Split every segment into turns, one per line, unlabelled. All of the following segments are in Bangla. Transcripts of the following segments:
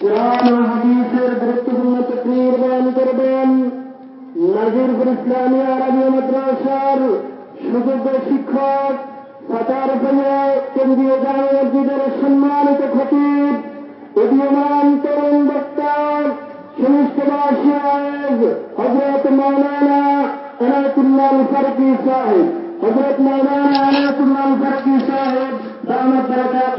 কোরআন ও হাদিসের গুরুত্বপূর্ণ তকরির বয়ান করবেন। নাজিরপুর ইসলামী আরবি মাদ্রাসার সুযোগ্য শিক্ষক সাতার ফলে কেন্দ্রীয় জামে মসজিদের সম্মানিত খতিব, উদীয়মান তরুণ বক্তা সুনিষ্টবাসী আয়োগ হজরত মৌলানা এনায়তুল্লাহ ফারুকি সাহেব। হজরত মৌলানা এনায়তুল্লাহ ফারুকি সাহেব দামত বরকাত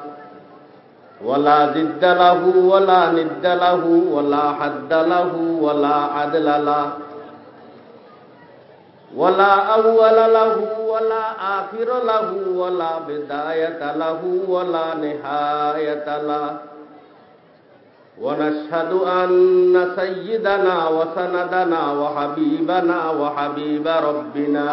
ولا ضد له ولا ند له ولا حد له ولا عدل له ولا أول له ولا آخر له ولا بداية له ولا نهاية له. ونشهد أن سيدنا وسندنا وحبيبنا وحبيب ربنا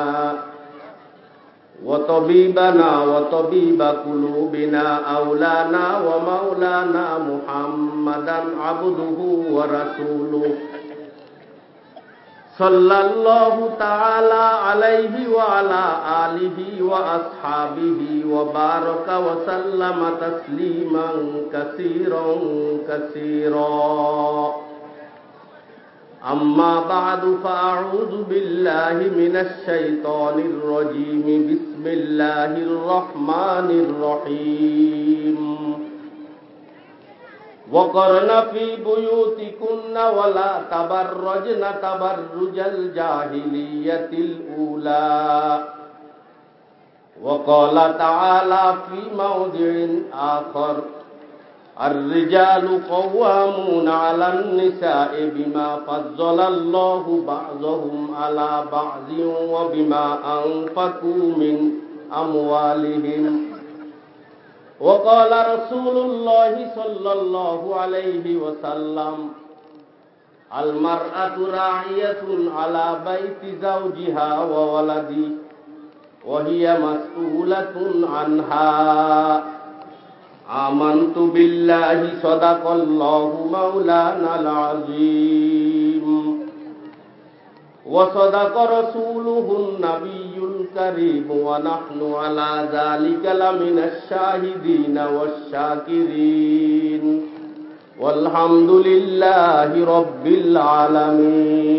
وطبيبنا وطبيب قلوبنا أولانا ومولانا محمدا عبده ورسوله صلى الله تعالى عليه وعلى آله وأصحابه وبارك وسلم تسليما كثيرا كثيرا أما بعد فأعوذ بالله من الشيطان الرجيم بسم الله الرحمن الرحيم وقرن في بيوتكن ولا تبرجن تبرج الجاهلية الأولى وقال تعالى في موضع آخر الرجال قوامون على النساء بما فضل الله بعضهم على بعض وبما أنفقوا من أموالهم وقال رسول الله صلى الله عليه وسلم المرأة راعية على بيت زوجها وولده وهي مسؤولة عنها آمنت بالله صدق الله مولانا العظيم. وصدق رسوله النبي الكريم ونحن على ذلك لمن الشاهدين والشاكرين. والحمد لله رب العالمين.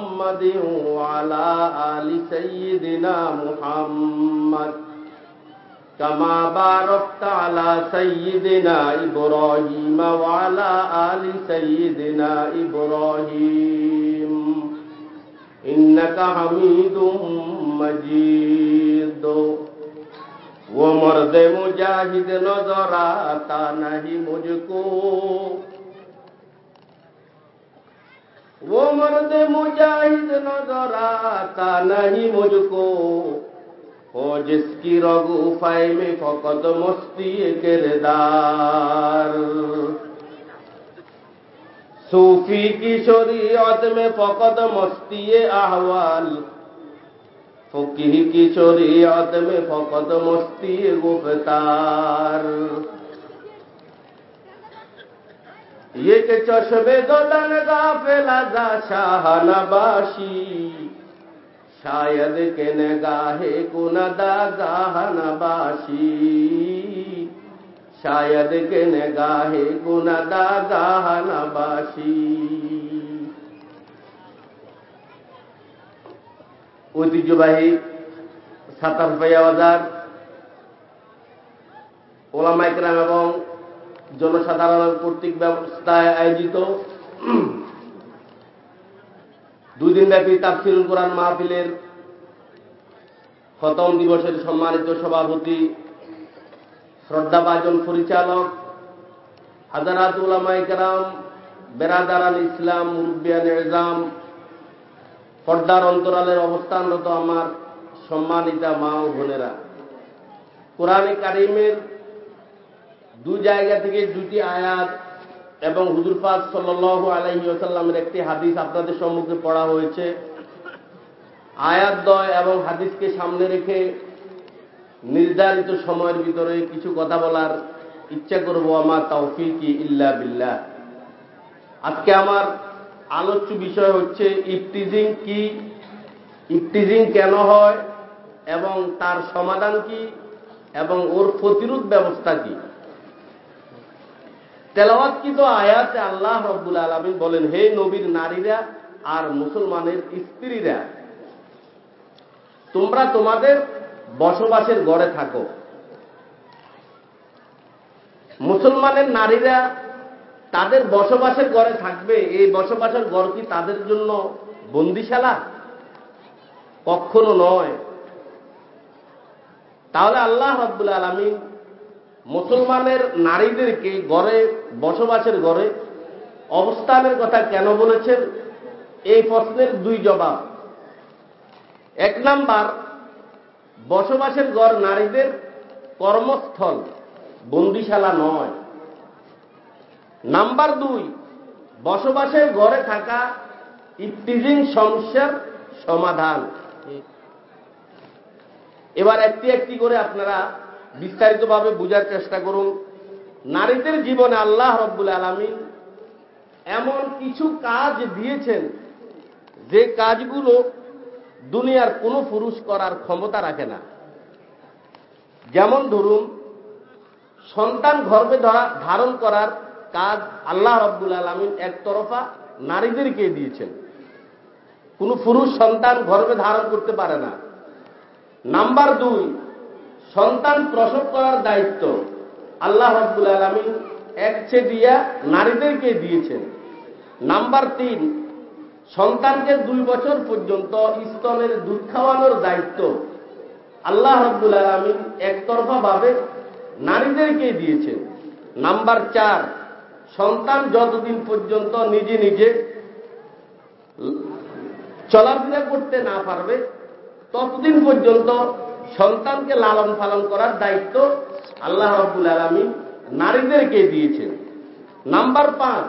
محمد وعلى آل سيدنا محمد كما باركت على سيدنا إبراهيم وعلى آل سيدنا إبراهيم إنك حميد مجيد وہ مرد مجاہد نظر آتا نہیں مجھ کو वो मर्द मुजाहिद नजर आता नहीं मुझको हो जिसकी रगुफाई में फकत मस्ती किरदार सूफी की शरीयत में फकत मस्ती अहवाल फकीह की शरीयत में फकत मस्ती गुफ्तार ये के চশমে গা ফেলা দা শাহানাবাসি শায়দ কে গাহে কুনদা গাহানাবাসি শায়দ কে গাহে কুনদা গাহানাবাসি ঐতিহ্যবাহী সাতাশ বাজার ওলামাইক্রাম এবং জনসাধারণের কর্তৃক ব্যবস্থায় আয়োজিত দুই দিনব্যাপী তাফসিরুল কোরআন মাহফিলের খতম দিবসের সম্মানিত সভাপতি, শ্রদ্ধাভাজন পরিচালক, হাজারাত উলামাই কেরাম বেরাদারান ইসলাম মুরব্বিয়ান এজাম পর্দার অন্তরালের অবস্থানরত আমার সম্মানিতা মা ও বোনেরা। কোরআনে কারিমের দু জায়গা থেকে দুটি আয়াত এবং হুজুর পাক সাল্লাহ আলহি আসাল্লামের একটি হাদিস আপনাদের সম্মুখে পড়া হয়েছে। আয়াত দয় এবং হাদিসকে সামনে রেখে নির্ধারিত সময়ের ভিতরে কিছু কথা বলার ইচ্ছা করব। আমার তৌফিকি ইল্লা বিল্লাহ। আজকে আমার আলোচ্য বিষয় হচ্ছে ইফটিজিং কি ইফটিজিং কেন হয় এবং তার সমাধান কি এবং ওর প্রতিরোধ ব্যবস্থা কি? তেলাওয়াতকৃত আয়াতে আল্লাহ রব্বুল আলমিন বলেন, হে নবীর নারীরা আর মুসলমানের স্ত্রীরা, তোমরা তোমাদের বসবাসের গড়ে থাকো। মুসলমানের নারীরা তাদের বসবাসের গড়ে থাকবে। এই বসবাসের গড় কি তাদের জন্য বন্দিশালা? কখনো নয়। তাহলে আল্লাহ রব্বুল আলমিন মুসলমানের নারীদেরকে গড়ে বসবাসের গড়ে অবস্থানের কথা কেন বলেছেন? এই প্রশ্নের দুই জবাব। এক নাম্বার, বসবাসের গড় নারীদের কর্মস্থল, বন্দিশালা নয়। নাম্বার দুই, বসবাসের ঘরে থাকা ইফটিজিং সমস্যার সমাধান। এবার একটি একটি করে আপনারা বিস্তারিতভাবে বোঝার চেষ্টা করুন। নারীদের জীবনে আল্লাহ রব্বুল আলমিন এমন কিছু কাজ দিয়েছেন, যে কাজগুলো দুনিয়ার কোনো পুরুষ করার ক্ষমতা রাখে না। যেমন ধরুন, সন্তান গর্ভে ধরা, ধারণ করার কাজ আল্লাহ রব্বুল আলমিন একতরফা নারীদেরকে দিয়েছেন। কোনো পুরুষ সন্তান গর্ভে ধারণ করতে পারে না। নাম্বার দুই সন্তান প্রসব করার দায়িত্ব। আল্লাহ রব্বুল আলমিন একচে দিয়া নারীদেরকে দিয়েছেন। নাম্বার তিন, সন্তানকে দুই বছর পর্যন্ত স্তনের দুধ খাওয়ানোর দায়িত্ব। আল্লাহ রব্বুল আলমিন একতরফা ভাবে নারীদেরকে দিয়েছেন। নাম্বার চার, সন্তান যতদিন পর্যন্ত নিজে নিজে চলাফেরা করতে না পারবে, ততদিন পর্যন্ত সন্তানকে লালন পালন করার দায়িত্ব আল্লাহ রব্বুল আলমী নারীদেরকে দিয়েছেন। নাম্বার পাঁচ,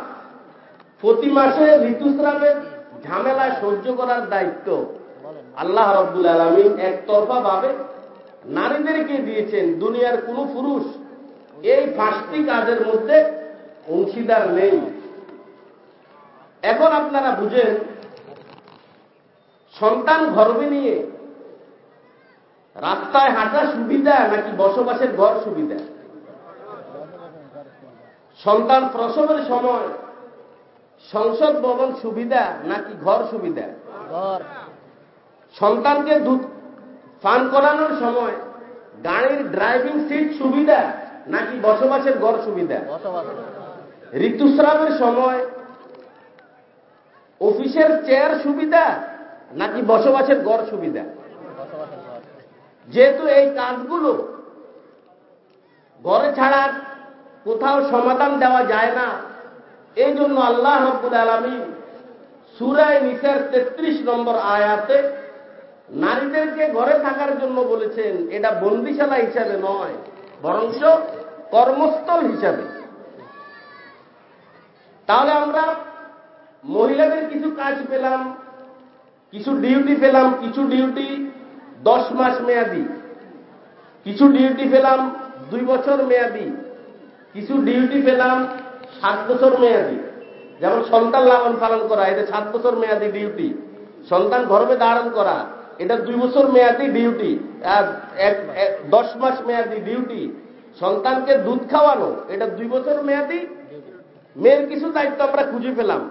প্রতি মাসে ঋতুস্রাবের ঝামেলা সহ্য করার দায়িত্ব আল্লাহ রব্বুল আলমিন একতরফা ভাবে নারীদেরকে দিয়েছেন। দুনিয়ার কোন পুরুষ এই পাঁচটি কাজের মধ্যে অংশীদার নেই। এখন আপনারা বুঝেন, সন্তান গর্বে নিয়ে রাস্তায় হাঁটা সুবিধা নাকি বসবাসের ঘর সুবিধা? সন্তান প্রসবের সময় সংসদ ভবন সুবিধা নাকি ঘর সুবিধা? সন্তানকে দুধ পান করানোর সময় গাড়ির ড্রাইভিং সিট সুবিধা নাকি বসবাসের ঘর সুবিধা? ঋতুস্রাবের সময় অফিসের চেয়ার সুবিধা নাকি বসবাসের গড় সুবিধা? যেহেতু এই কাজগুলো ঘরে ছাড়া কোথাও সমাধান দেওয়া যায় না, এই জন্য আল্লাহ রব্বুল আলমী সুরায় নিসের তেত্রিশ নম্বর আয়াতে নারীদেরকে ঘরে থাকার জন্য বলেছেন, এটা বন্দিশালা হিসাবে নয়, বরঞ্চ কর্মস্থল হিসাবে। তাহলে আমরা মহিলাদের কিছু কাজ পেলাম, কিছু ডিউটি পেলাম, কিছু ডিউটি দশ মাস মেয়াদি। কিছু ডিউটি পেলাম দুই বছর মেয়াদি, কিছু ডিউটি পেলাম সাত বছর মেয়াদি। যেমন সন্তান লালন পালন করা, এটা সাত বছর মেয়াদি ডিউটি। সন্তান গর্ভে ধারণ করা, এটা দুই বছর মেয়াদি ডিউটি। দশ মাস মেয়াদি ডিউটি। সন্তানকে দুধ খাওয়ানো, এটা দুই বছর মেয়াদি। মেয়ের কিছু দায়িত্ব আমরা খুঁজে পেলাম।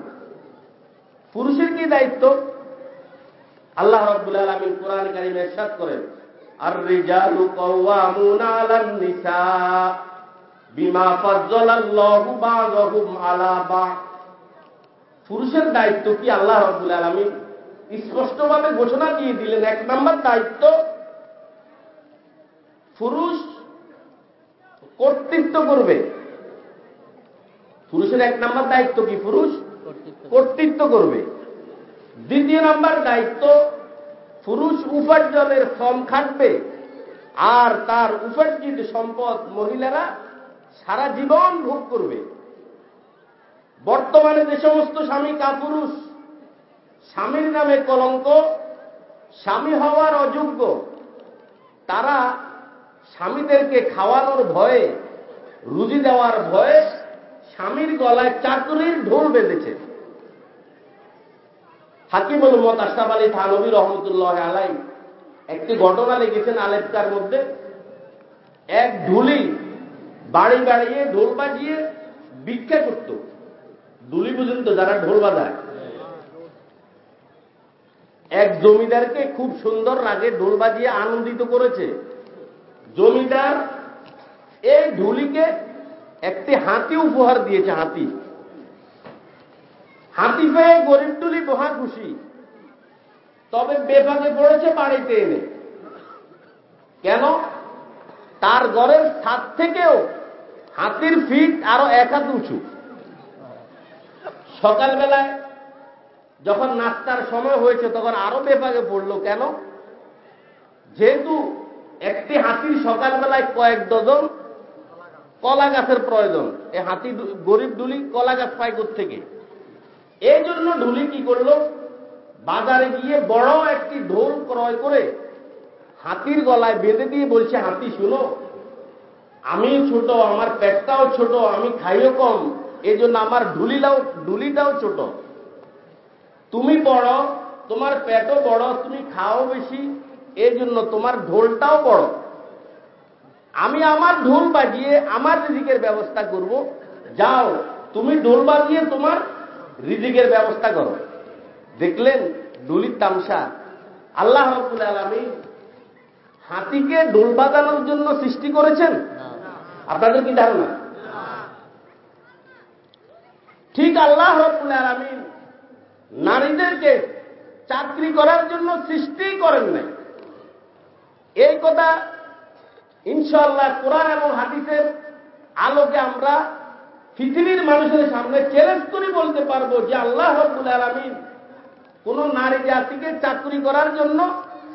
পুরুষের কি দায়িত্ব? আল্লাহ রব্বুল আলমিন কোরআন কারিম এরশাদ করেন আর রিজালু কওয়ামুনা আলান নিসা বিমা ফাজ্জালাল্লাহু বা'দাহুম আলা বা'দ। পুরুষের দায়িত্ব কি আল্লাহ রাব্বুল আলামিন স্পষ্টভাবে ঘোষণা দিয়ে দিলেন? এক নাম্বার দায়িত্ব, পুরুষ কর্তৃত্ব করবে। পুরুষের এক নাম্বার দায়িত্ব কি? পুরুষ কর্তৃত্ব করবে। দ্বিতীয় নাম্বার দায়িত্ব, পুরুষ উপার্জনের শ্রম খাটবে, আর তার উপার্জিত সম্পদ মহিলারা সারা জীবন ভোগ করবে। বর্তমানে যে সমস্ত স্বামী কাপুরুষ, স্বামীর নামে কলঙ্ক, স্বামী হওয়ার অযোগ্য, তারা স্বামীদেরকে খাওয়ানোর ভয়ে, রুজি দেওয়ার ভয়ে স্বামীর গলায় চাকরির ঢোল বেঁধেছে। হাকিমুল মত আশরাফ আলী থানবী রহমতুল্লাহ আলাই একটি ঘটনা লিখেছেন আলেপকার মধ্যে। এক ঢুলি বাড়ি বাড়িয়ে ঢোল বাজিয়ে ভিক্ষা করত। ঢুলি বুঝেন তো, যারা ঢোল বাজায়। এক জমিদারকে খুব সুন্দর রাগে ঢোল বাজিয়ে আনন্দিত করেছে। জমিদার এই ঢুলিকে একটি হাতি উপহার দিয়েছে, হাতি। হাতি পেয়ে গরিব টুলি মহা খুশি। তবে বেফাকে পড়েছে বাড়িতে এনে। কেন? তার ঘরের ছাদ থেকেও হাতির ফিট আরও এক হাত উঁচু। সকালবেলায় যখন নাস্তার সময় হয়েছে, তখন আরও বেফাকে পড়ল। কেন? যেহেতু একটি হাতির সকালবেলায় কয়েক ডজন কলা গাছের প্রয়োজন। এই হাতি গরিব ডুলি কলা গাছ পায় থেকে এই জন্য ঢুলি কি করল? বাজারে গিয়ে বড় একটি ঢোল ক্রয় করে হাতির গলায় বেঁধে দিয়ে বলছে, হাতি, শুনো, আমি ছোট, আমার পেটটাও ছোট, আমি খাইও কম এই জন্য আমার ঢুলিটাও ঢুলিটাও ছোট। তুমি বড় তোমার পেটও বড়, তুমি খাও বেশি এই জন্য তোমার ঢোলটাও বড়। আমি আমার ঢোল বাজিয়ে, আমার রিজিকের ব্যবস্থা করব, যাও, তুমি ঢোল বাজিয়ে তোমার রিজিকের ব্যবস্থা করো। দেখলেন ডুলির তামসা, আল্লাহ রবুল আলমী হাতিকে ডোল বাজানোর জন্য সৃষ্টি করেছেন? আপনাদের কি ধারণা? ঠিক আল্লাহ রবুল আলমী নারীদেরকে চাকরি করার জন্য সৃষ্টি করেন নাই। এই কথা ইনশাল্লাহ কোরআন এবং হাদিসের আলোকে আমরা পৃথিবীর মানুষের সামনে চ্যালেঞ্জ করে বলতে পারব যে আল্লাহ রব্বুল আলমিন কোন নারী জাতিকে চাকরি করার জন্য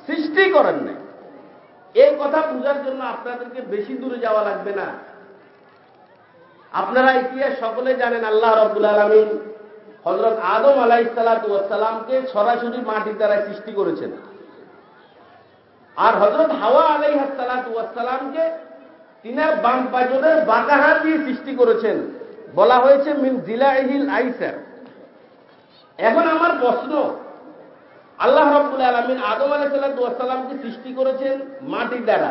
সৃষ্টি করেন নাই। এই কথা বোঝার জন্য আপনাদেরকে বেশি দূরে যাওয়া লাগবে না। আপনারা ইতিহাস সকলে জানেন আল্লাহ রব্বুল আলমিন হজরত আদম আলাহ সালাতামকে সরাসরি মাটির দ্বারা সৃষ্টি করেছেন। আর হজরত হাওয়া আলাই সালাতামকে তিনার বাম পাজনের বাঁকাহা দিয়ে সৃষ্টি করেছেন। বলা হয়েছে, মিন জিলাহিল আইসার। এখন আমার প্রশ্ন, আল্লাহ রব্বুল আলমিন আদম আলাই সালাতামকে সৃষ্টি করেছেন মাটির দ্বারা।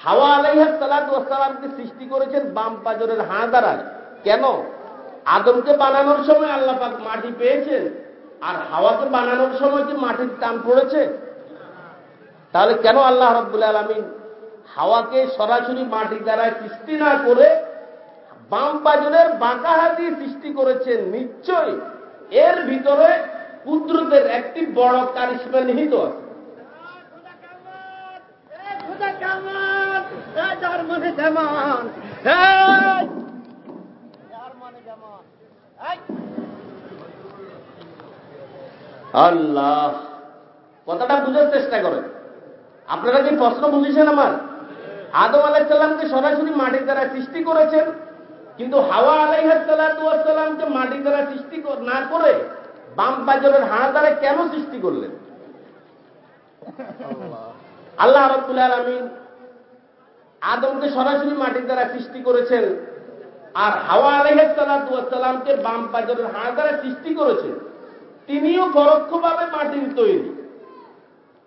হাওয়া আলাইহাত সালাতামকে সৃষ্টি করেছেন বাম পাজরের হাঁ দ্বারা। কেন? আদমকে বানানোর সময় আল্লাহ পাক মাটি পেয়েছেন, আর হাওয়াকে বানানোর সময় কি মাটির টান পড়েছে? তাহলে কেন আল্লাহ রব্বুল আলমিন হাওয়াকে সরাসরি মাটির দ্বারা সৃষ্টি না করে বাম পাজনের বাঁকা হাতি সৃষ্টি করেছেন নিশ্চয় এর ভিতরে কুদরতের একটি বড় কারিশ্মা নিহিত আছে। আল্লাহ কথাটা বুঝার চেষ্টা করেন। আপনারা কি প্রশ্ন বুঝেছেন আমার আদম আলাহিসাল্লামকে সরাসরি মাটির দ্বারা সৃষ্টি করেছেন কিন্তু হাওয়া আলাইহাসাল্লামকে মাটির দ্বারা সৃষ্টি না করে বাম পাজরের হাড় দ্বারা কেন সৃষ্টি করলেন? আল্লাহ। রব্দুল আলমিন আদমকে সরাসরি মাটির দ্বারা সৃষ্টি করেছেন আর হাওয়া আলাইহাসাল্লামকে বাম পাজরের হাড় দ্বারা সৃষ্টি করেছেন। তিনিও পরোক্ষভাবে মাটির তৈরি।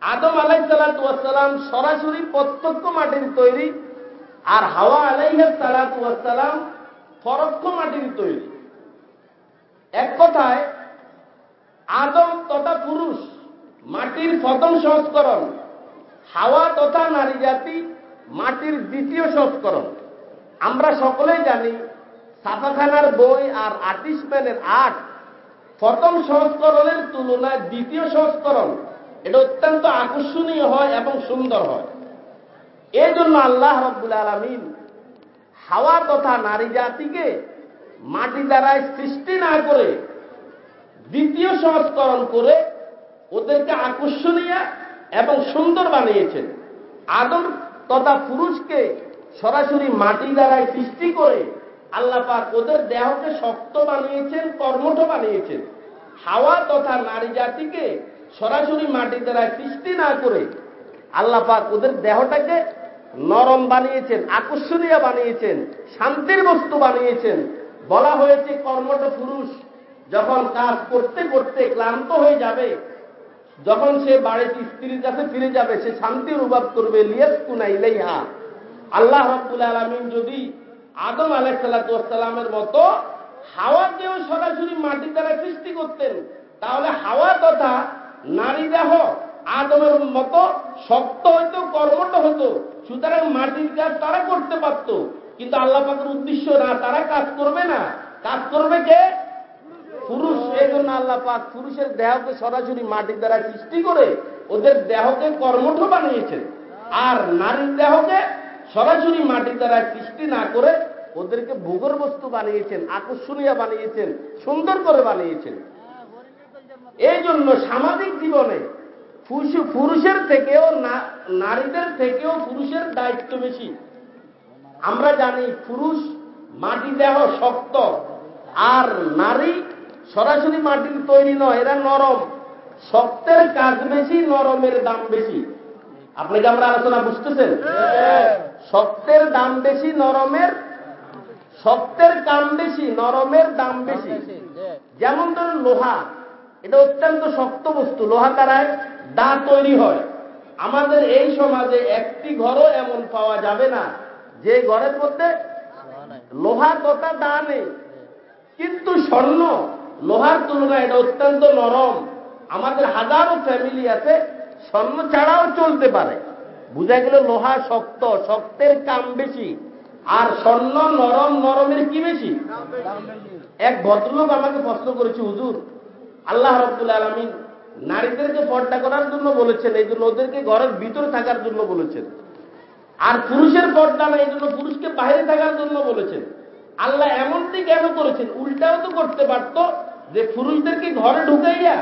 আদম আলাইসালাম সরাসরি প্রত্যক্ষ মাটির তৈরি আর হাওয়া আলাইহাসালাম পরোক্ষ মাটির তৈরি। এক কথায়, আদম তথা পুরুষ, মাটির প্রথম সংস্করণ, হাওয়া তথা নারী জাতি, মাটির দ্বিতীয় সংস্করণ। আমরা সকলেই জানি, ছাপাখানার বই আর আর্টিস্টম্যানের আর্ট প্রথম সংস্করণের তুলনায় দ্বিতীয় সংস্করণ। এটা অত্যন্ত আকর্ষণীয় হয় এবং সুন্দর হয়। এই জন্য আল্লাহ রব্বুল আলমিন হাওয়া তথা নারী জাতিকে মাটি দ্বারায় সৃষ্টি না করে দ্বিতীয় সংস্করণ করে ওদেরকে আকর্ষণীয় এবং সুন্দর বানিয়েছেন। আদম তথা পুরুষকে সরাসরি মাটি দ্বারায় সৃষ্টি করে আল্লাহ পাক ওদের দেহকে শক্ত বানিয়েছেন, কর্মঠ বানিয়েছেন। হাওয়া তথা নারী জাতিকে সরাসরি মাটি দ্বারায় সৃষ্টি না করে আল্লাহ পাক ওদের দেহটাকে নরম বানিয়েছেন, আকর্ষণীয় বানিয়েছেন, শান্তির বস্তু বানিয়েছেন। বলা হয়েছে কর্মঠ পুরুষ যখন কাজ করতে করতে ক্লান্ত হয়ে যাবে, যখন সে বাড়িতে স্ত্রীর কাছে ফিরে যাবে, সে শান্তি অনুভব করবে লিয়াস কুনাইলেই হা আল্লাহ রব্বুল আলমিন যদি আদম আলাইসাল্লামের মতো হাওয়াকেও সরাসরি মাটি দ্বারা সৃষ্টি করতেন, তাহলে হাওয়া তথা নারী দেহ আদমের মতো শক্ত হইতো কর্মটা হতো। সুতরাং মাটির কাজ তারা করতে পারত? কিন্তু আল্লাহ পাকের উদ্দেশ্য না তারা কাজ করবে না। কাজ করবে কে? পুরুষ। এই জন্য আল্লাহ পাক পুরুষের দেহকে সরাসরি মাটির দ্বারা সৃষ্টি করে ওদের দেহকে কর্মঠ বানিয়েছেন আর নারীর দেহকে সরাসরি মাটির দ্বারা সৃষ্টি না করে ওদেরকে ভূগর বস্তু বানিয়েছেন আকর্ষণীয় বানিয়েছেন সুন্দর করে বানিয়েছেন। এই জন্য সামাজিক জীবনে পুরুষের থেকেও নারীদের থেকেও পুরুষের দায়িত্ব বেশি। আমরা জানি পুরুষ মাটি দেহ শক্ত, আর নারী সরাসরি মাটির তৈরি নয়, এরা নরম। শক্তের কাজ বেশি, নরমের দাম বেশি। আপনাকে আমরা আলোচনা বুঝতেছেন? শক্তের দাম বেশি, নরমের শক্তের কাম বেশি, নরমের দাম বেশি। যেমন ধরুন লোহা, এটা অত্যন্ত শক্ত বস্তু। লোহা দ্বারায় দা তৈরি হয়। আমাদের এই সমাজে একটি ঘরও এমন পাওয়া যাবে না, যে ঘরের মধ্যে লোহা কথা দা নেই। কিন্তু স্বর্ণ, লোহার তুলনায় এটা অত্যন্ত নরম। আমাদের হাজারো ফ্যামিলি আছে, স্বর্ণ ছাড়াও চলতে পারে। বুঝা গেল লোহা শক্ত, শক্তের কাম বেশি। আর স্বর্ণ নরম, নরমের কি বেশি? এক ভদ্রলোক আমাকে প্রশ্ন করেছে, হুজুর, আল্লাহ রব্দুল আলমিন নারীদেরকে পর্দা করার জন্য বলেছেন, এই জন্য ওদেরকে ঘরের ভিতরে থাকার জন্য বলেছেন। আর পুরুষের পর্দা না, এই জন্য পুরুষকে বাইরে থাকার জন্য বলেছেন। আল্লাহ এমনটি কেন করেছেন? উল্টাও তো করতে পারত যে পুরুষদেরকে ঘরে ঢুকাইয়া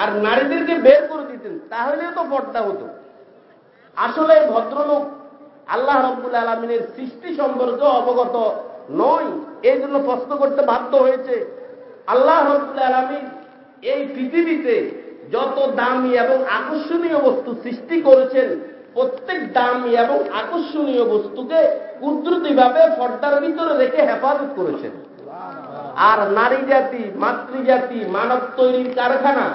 আর নারীদেরকে বের করে দিতেন, তাহলেও তো পর্দা হতো। আসলে ভদ্রলোক আল্লাহ রব্বুল আলমিনের সৃষ্টি সম্পর্কে অবগত নয়, এই জন্য প্রশ্ন করতে বাধ্য হয়েছে। আল্লাহ রব্বুল আলমিন এই পৃথিবীতে যত দামি এবং আকর্ষণীয় বস্তু সৃষ্টি করেছেন, প্রত্যেক দামি এবং আকর্ষণীয় বস্তুকে কুদরতিভাবে পর্দার ভিতরে রেখে হেফাজত করেছেন। আর নারী জাতি মাতৃজাতি মানব তৈরির কারখানা,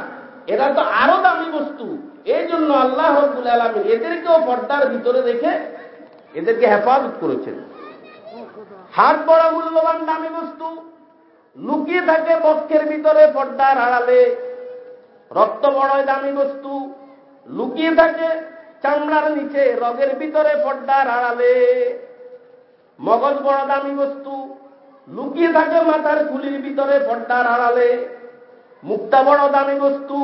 এরা তো আরও দামি বস্তু। এই জন্য আল্লাহ রব্বুল আলমী এদেরকেও পর্দার ভিতরে রেখে এদেরকে হেফাজত করেছেন। হাত বড় মূল্যবান দামি বস্তু, লুকিয়ে থাকে বক্ষের ভিতরে পর্দার আড়ালে। রক্ত বড় দামি বস্তু। লুকিয়ে থাকে চামড়ার নিচে, রগের ভিতরে পর্দার আড়ালে। মগজ বড় দামি বস্তু, লুকিয়ে থাকে মাথার খুলির ভিতরে পর্দার আড়ালে। মুক্তা বড় দামি বস্তু,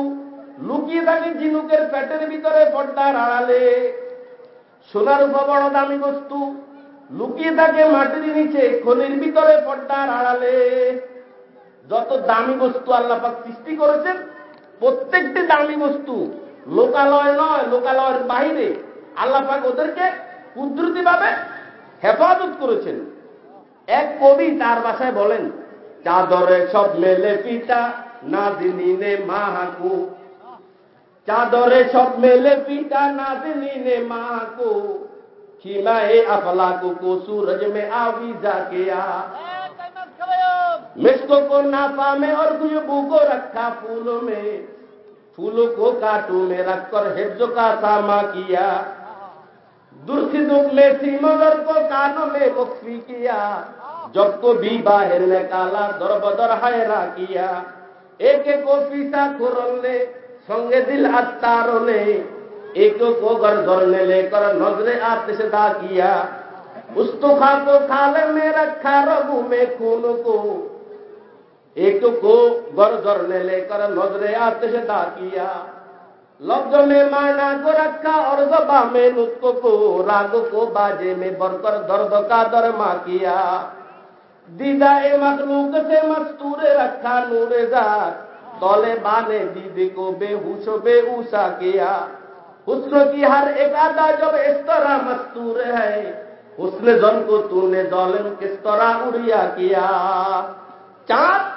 লুকিয়ে থাকে ঝিনুকের পেটের ভিতরে পর্দার আড়ালে। সোনার উপর বড় দামি বস্তু, লুকিয়ে থাকে মাটির নিচে, খনির ভিতরে পর্দার আড়ালে। যত দামি বস্তু আল্লাপাক সৃষ্টি করেছেন প্রত্যেকটি দামি বস্তু লোকালয় নয় লোকালয়ের বাহিরে আল্লাপাক ওদেরকে কুদরতি ভাবে হেফাজত করেছেন এক কবি তার বাসায় বলেন চাদরে সব মেলে পিতা না দিনে মাহাকু চাদরে সব মেলে পিতা না দিনে মাহাকু खिलाए अफलाको को सूरज में आवी जाके आ मिस्को को नापा में और खुशबू को रखा फूलों में फूलों को काटू में रखकर हिफ्ज का सामा किया दुर्सी दुख में सीमगर को कानों में मुक्फी किया जब को भी बाहर निकाला दर बदर हैरा किया एक एक को पीसा खुरल संगे दिल अत्तारों ने एक को घर धरने लेकर नजरे आते से दा किया उस्तुखा को खाले में रखा रघु में खून को एक को गरजर ने लेकर नजरे आते से किया लफ्ज में माना को रखा और जबा में नुस्खो को राग को बाजे में बरकर दर्द का दरमा किया दीदा ए मखलूक से मस्तूरे रखा नूरे जात तौले बाने दीदी को बेहूश बेऊसा किया हुस्न की हर एक आदा जब इस तरह मस्तूर है उसने जन को तूने दौलन किस तरह उड़िया किया চাঁদ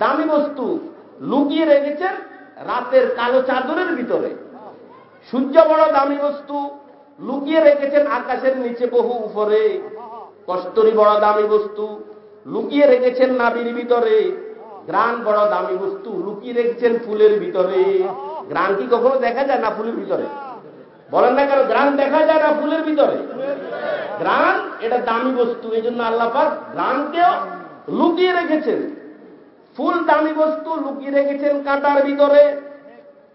দামি বস্তু লুকিয়ে রেখেছেন রাতের কালো চাদরের ভিতরে। সূর্য বড় দামি বস্তু লুকিয়ে রেখেছেন আকাশের নিচে বহু উপরে। কস্তরি বড় দামি বস্তু লুকিয়ে রেখেছেন নাবির ভিতরে। গ্রান বড় দামি বস্তু লুকিয়ে রেখেছেন ফুলের ভিতরে। গ্রান কি কখনো দেখা যায় না ফুলের ভিতরে? বলেন না কেন, গ্রান দেখা যায় না ফুলের ভিতরে? গ্রান, এটা দামি বস্তু এই জন্য আল্লাপাক গ্রানকেও লুকিয়ে রেখেছেন। ফুল দামি বস্তু লুকিয়ে রেখেছেন কাঁটার ভিতরে।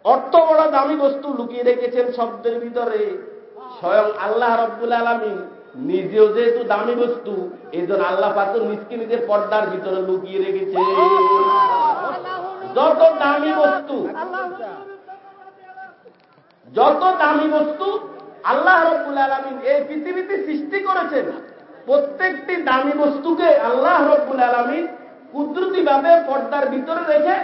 অর্থ বড় দামি বস্তু লুকিয়ে রেখেছেন শব্দের ভিতরে। স্বয়ং আল্লাহ রব্বুল আলমী নিজেও যেহেতু দামি বস্তু এই জন্য আল্লাহ পাক নিজকে নিজের পর্দার ভিতরে লুকিয়ে রেখেছে যত দামি বস্তু, যত দামি বস্তু আল্লাহ রব্বুল আলমিন এই পৃথিবীতে সৃষ্টি করেছেন, প্রত্যেকটি দামি বস্তুকে আল্লাহ রব্বুল আলমিন কুদরতি ভাবে পর্দার ভিতরে রেখে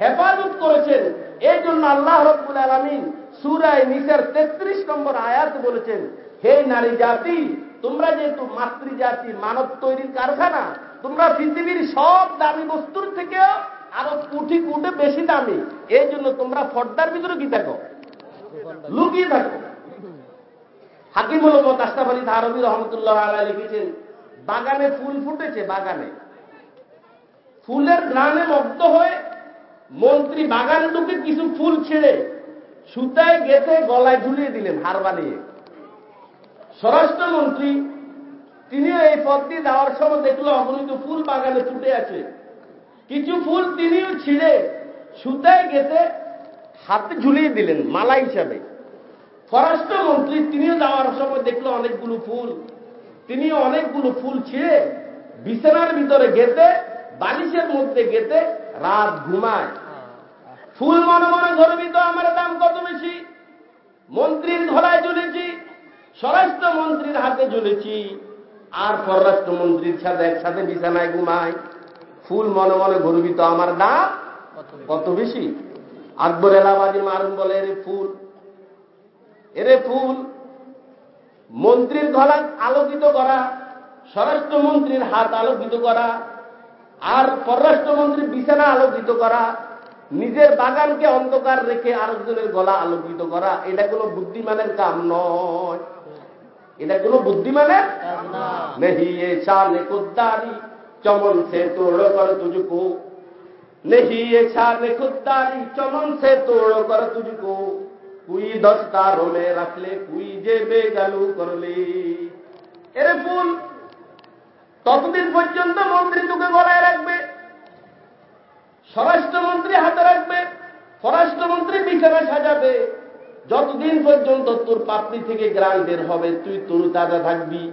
হেফাজত করেছেন। এই জন্য আল্লাহ রব্বুল আলমিন সুরায় নিসের তেত্রিশ নম্বর আয়াত বলেছেন, হে নারী জাতি, তোমরা যেহেতু মাতৃ জাতি মানব তৈরির কারখানা, তোমরা পৃথিবীর সব দামি বস্তুর থেকেও আরও কুটি কুটে বেশি দামি। এই জন্য তোমরা পর্দার ভিতরে কি থাকো লুকিয়ে থাকো। হাকিমুল মত আশরাফ আলী ধারবী রহমতুল্লাহ আলাই লিখেছেন, বাগানে ফুল ফুটেছে, বাগানে। ফুলের গ্রামে মগ্ধ হয়ে মন্ত্রী বাগান ঢুকে কিছু ফুল ছেড়ে সুতায় গেতে গলায় ঝুলিয়ে দিলেন, হার বানিয়ে। স্বরাষ্ট্রমন্ত্রী, তিনিও এই পথ দিয়ে যাওয়ার সময় দেখল অগণিত ফুল বাগানে ছুটে আছে। কিছু ফুল তিনিও ছিঁড়ে সুতায় গেতে হাতে ঝুলিয়ে দিলেন, মালা হিসাবে। স্বরাষ্ট্রমন্ত্রী, তিনিও যাওয়ার সময় দেখল অনেকগুলো ফুল। তিনিও অনেকগুলো ফুল ছিঁড়ে বিছানার ভিতরে গেতে বালিশের মধ্যে গেতে রাত ঘুমায়। ফুল মনে মনে গর্বিত, আমার দাম কত বেশি? মন্ত্রীর ঘোড়ায় ঝুলেছি স্বরাষ্ট্র মন্ত্রীর হাতে ঝুলেছি আর পররাষ্ট্র মন্ত্রীর সাথে একসাথে বিছানায় ঘুমায় ফুল মনে মনে গর্বিত, আমার দাম কত বেশি? আকবর এলাহাবাদী মারুন বলে, এরে ফুল এরে ফুল, মন্ত্রীর গলা আলোকিত করা, স্বরাষ্ট্রমন্ত্রীর হাত আলোকিত করা আর পররাষ্ট্রমন্ত্রীর বিছানা আলোকিত করা, নিজের বাগানকে অন্ধকার রেখে আরেকজনের গলা আলোকিত করা, এটা কোনো বুদ্ধিমানের কাম নয়। এটা কোনো বুদ্ধিমানের নেহি এ শানে কুদ্দারি চমন সে তোড় কর তুঝকো নেহি এ শানে কুদ্দারি চমন সে তোড় কর তুঝকো কুই দস্তারো মে রাখলে, কুই যে বেগালু করলে। এরে ফুল ততদিন পর্যন্ত মন্ত্রী তোকে গলায় রাখবে। স্বরাষ্ট্রমন্ত্রী হাতে রাখবে, স্বরাষ্ট্রমন্ত্রী বিছানা সাজাবে। যতদিন পর্যন্ত তোর পাপড়ি থেকে গ্রাম বের হবে, তুই তোর দাদা থাকবি।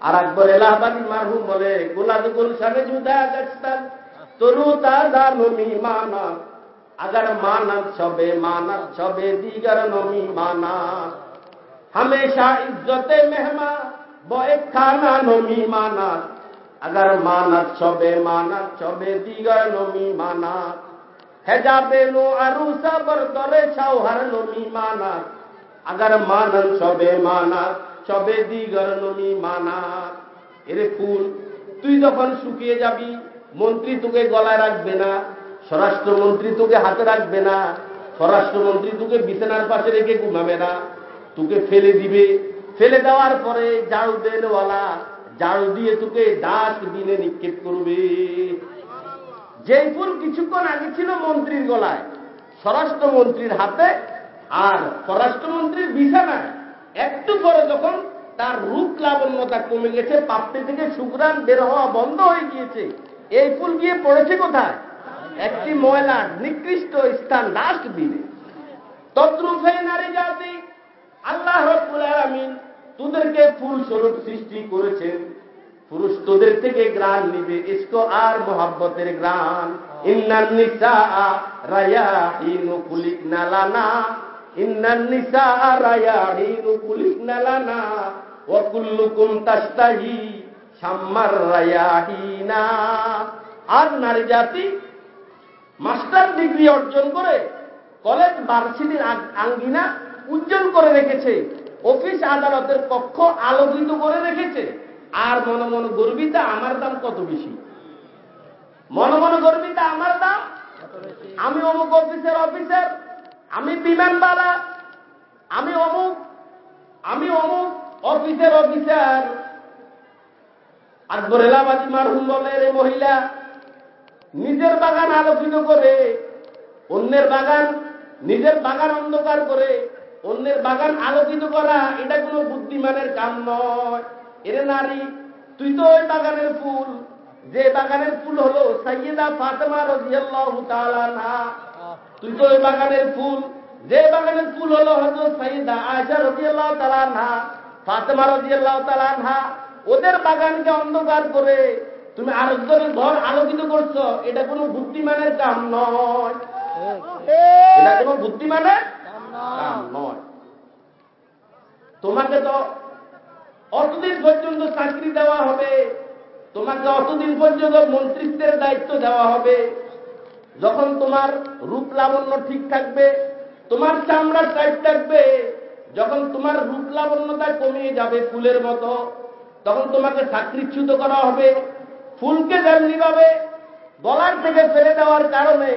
আর একবার এলাহাবাদ মাহু বলে, গোলাদ গুলশানে জুদা গাছতাম তরু দাদা নমি মানা। আগার মানব ছবে মানব ছবে, দিগার নমি মানা। হামেশা ইজ্জতে মেহমা বয়ে খানা নমি মানা। আগার মানাত সবে মানাত সবে দিগার নমি মানা হেজাবে নো আরু সাবর দরে ছাও হার নমি মানা আগার মানাত সবে মানা সবে দিগার নমি মানা এরে ফুল, তুই যখন শুকিয়ে যাবি, মন্ত্রী তোকে গলায় রাখবে না, স্বরাষ্ট্রমন্ত্রী তোকে হাতে রাখবে না, স্বরাষ্ট্রমন্ত্রী তোকে বিছানার পাশে রেখে ঘুমাবে না। তোকে ফেলে দিবে। ফেলে দেওয়ার পরে জাল দেনওয়ালা ঝাড়ু দিয়ে তোকে ডাস্টবিনে নিক্ষেপ করবে। যেই ফুল কিছুক্ষণ আগে ছিল মন্ত্রীর গলায়, স্বরাষ্ট্রমন্ত্রীর হাতে, আর স্বরাষ্ট্রমন্ত্রীর বিছানায়, একটু পরে যখন তার রূপ লাবণ্যতা কমে গেছে, পাপড়ি থেকে সুগ্রাম বের হওয়া বন্ধ হয়ে গিয়েছে, এই ফুল গিয়ে পড়েছে কোথায়? একটি ময়লার নিকৃষ্ট স্থান ডাস্টবিনে তদ্রুপে নারী জাতি, আল্লাহ রব্বুল আলামিন তোদেরকে ফুল স্বরূপ সৃষ্টি করেছেন পুরুষ তোদের থেকে গ্রাণ নিবে, ইস্কো আর মোহাব্বতের গ্রাণ। ইন্নার নিসা রায়াহিনু কুলিক নালানা ইন্নার নিসা কুলিক নালানা ও তাস্তাহি সাম্মার রায়াহিনা। আর নারী জাতি মাস্টার ডিগ্রি অর্জন করে কলেজ ভার্সিটির আঙ্গিনা উজ্জ্বল করে রেখেছে। অফিস আদালতের কক্ষ আলোকিত করে রেখেছে। আর মনে মনে গর্বিতা আমার দাম কত বেশি? মনে মনে গর্বিতা আমার দাম? আমি অমুক অফিসের অফিসার, আমি বিমানবালা আমি অমুক আমি অমুক অফিসের অফিসার। আকবর এলাবাদী মারহুম বলে রে মহিলা নিজের বাগান আলোকিত করে, অন্যের বাগান, নিজের বাগান অন্ধকার করে অন্যের বাগান আলোকিত করা, এটা কোনো বুদ্ধিমানের কাম নয়। এরে নারী, তুই তো ওই বাগানের ফুল। যে বাগানের ফুল হলো সাইয়েদা ফাতেমা রাদিয়াল্লাহু তাআলা না তুই তো ওই বাগানের ফুল। যে বাগানের ফুল হলো হযরত সাইয়েদা আয়েশা রাদিয়াল্লাহু তাআলা না ফাতেমা রাদিয়াল্লাহু তাআলা না ওদের বাগানকে অন্ধকার করে তুমি আরেকজনের ঘর আলোকিত করছ, এটা কোনো বুদ্ধিমানের কাম নয়। এটা কোনো বুদ্ধিমানের কাম নয়। তোমাকে তো অতদিন পর্যন্ত চাকরি দেওয়া হবে, তোমাকে অতদিন পর্যন্ত মন্ত্রিত্বের দায়িত্ব দেওয়া হবে। যখন তোমার রূপ লাবণ্য ঠিক থাকবে, তোমার চামড়া টাইট থাকবে, যখন তোমার রূপ লাবণ্যতা কমিয়ে যাবে ফুলের মতো, তখন তোমাকে চাকরিচ্যুত করা হবে, ফুলকে যেমনি ভাবে গলার থেকে ফেলে দেওয়ার কারণে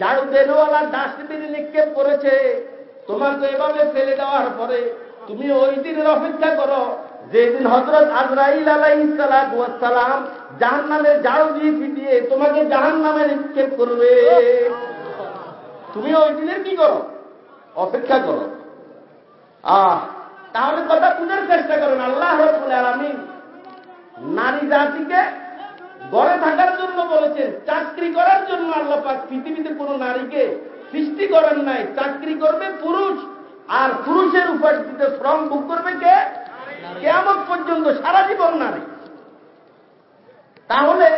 ঝাড়ু দেনওয়ালা ডাস্টবিনে নিক্ষেপ করেছে। তোমাকে এভাবে ফেলে দেওয়ার পরে তুমি ওই দিনের অপেক্ষা করো, যেদিন হজরত আজরাইল আলাইসালাম জাহান নামের ঝাড়ু দিয়ে ফিটিয়ে তোমাকে জাহান নামে নিক্ষেপ করবে। তুমি ওই দিনের কি করো? অপেক্ষা করো। আহ, তাহলে কথা বুঝার চেষ্টা করেন আল্লাহ রবুল আলমিন নারী জাতিকে গড়ে থাকার জন্য বলেছেন, চাকরি করার জন্য আল্লাহ পাক পৃথিবীতে কোন নারীকে সৃষ্টি করেন নাই চাকরি করবে পুরুষ আর পুরুষের উপর দিতে শ্রম ভোগ করবে কে? কেমন পর্যন্ত সারা জীবন নারী। তাহলে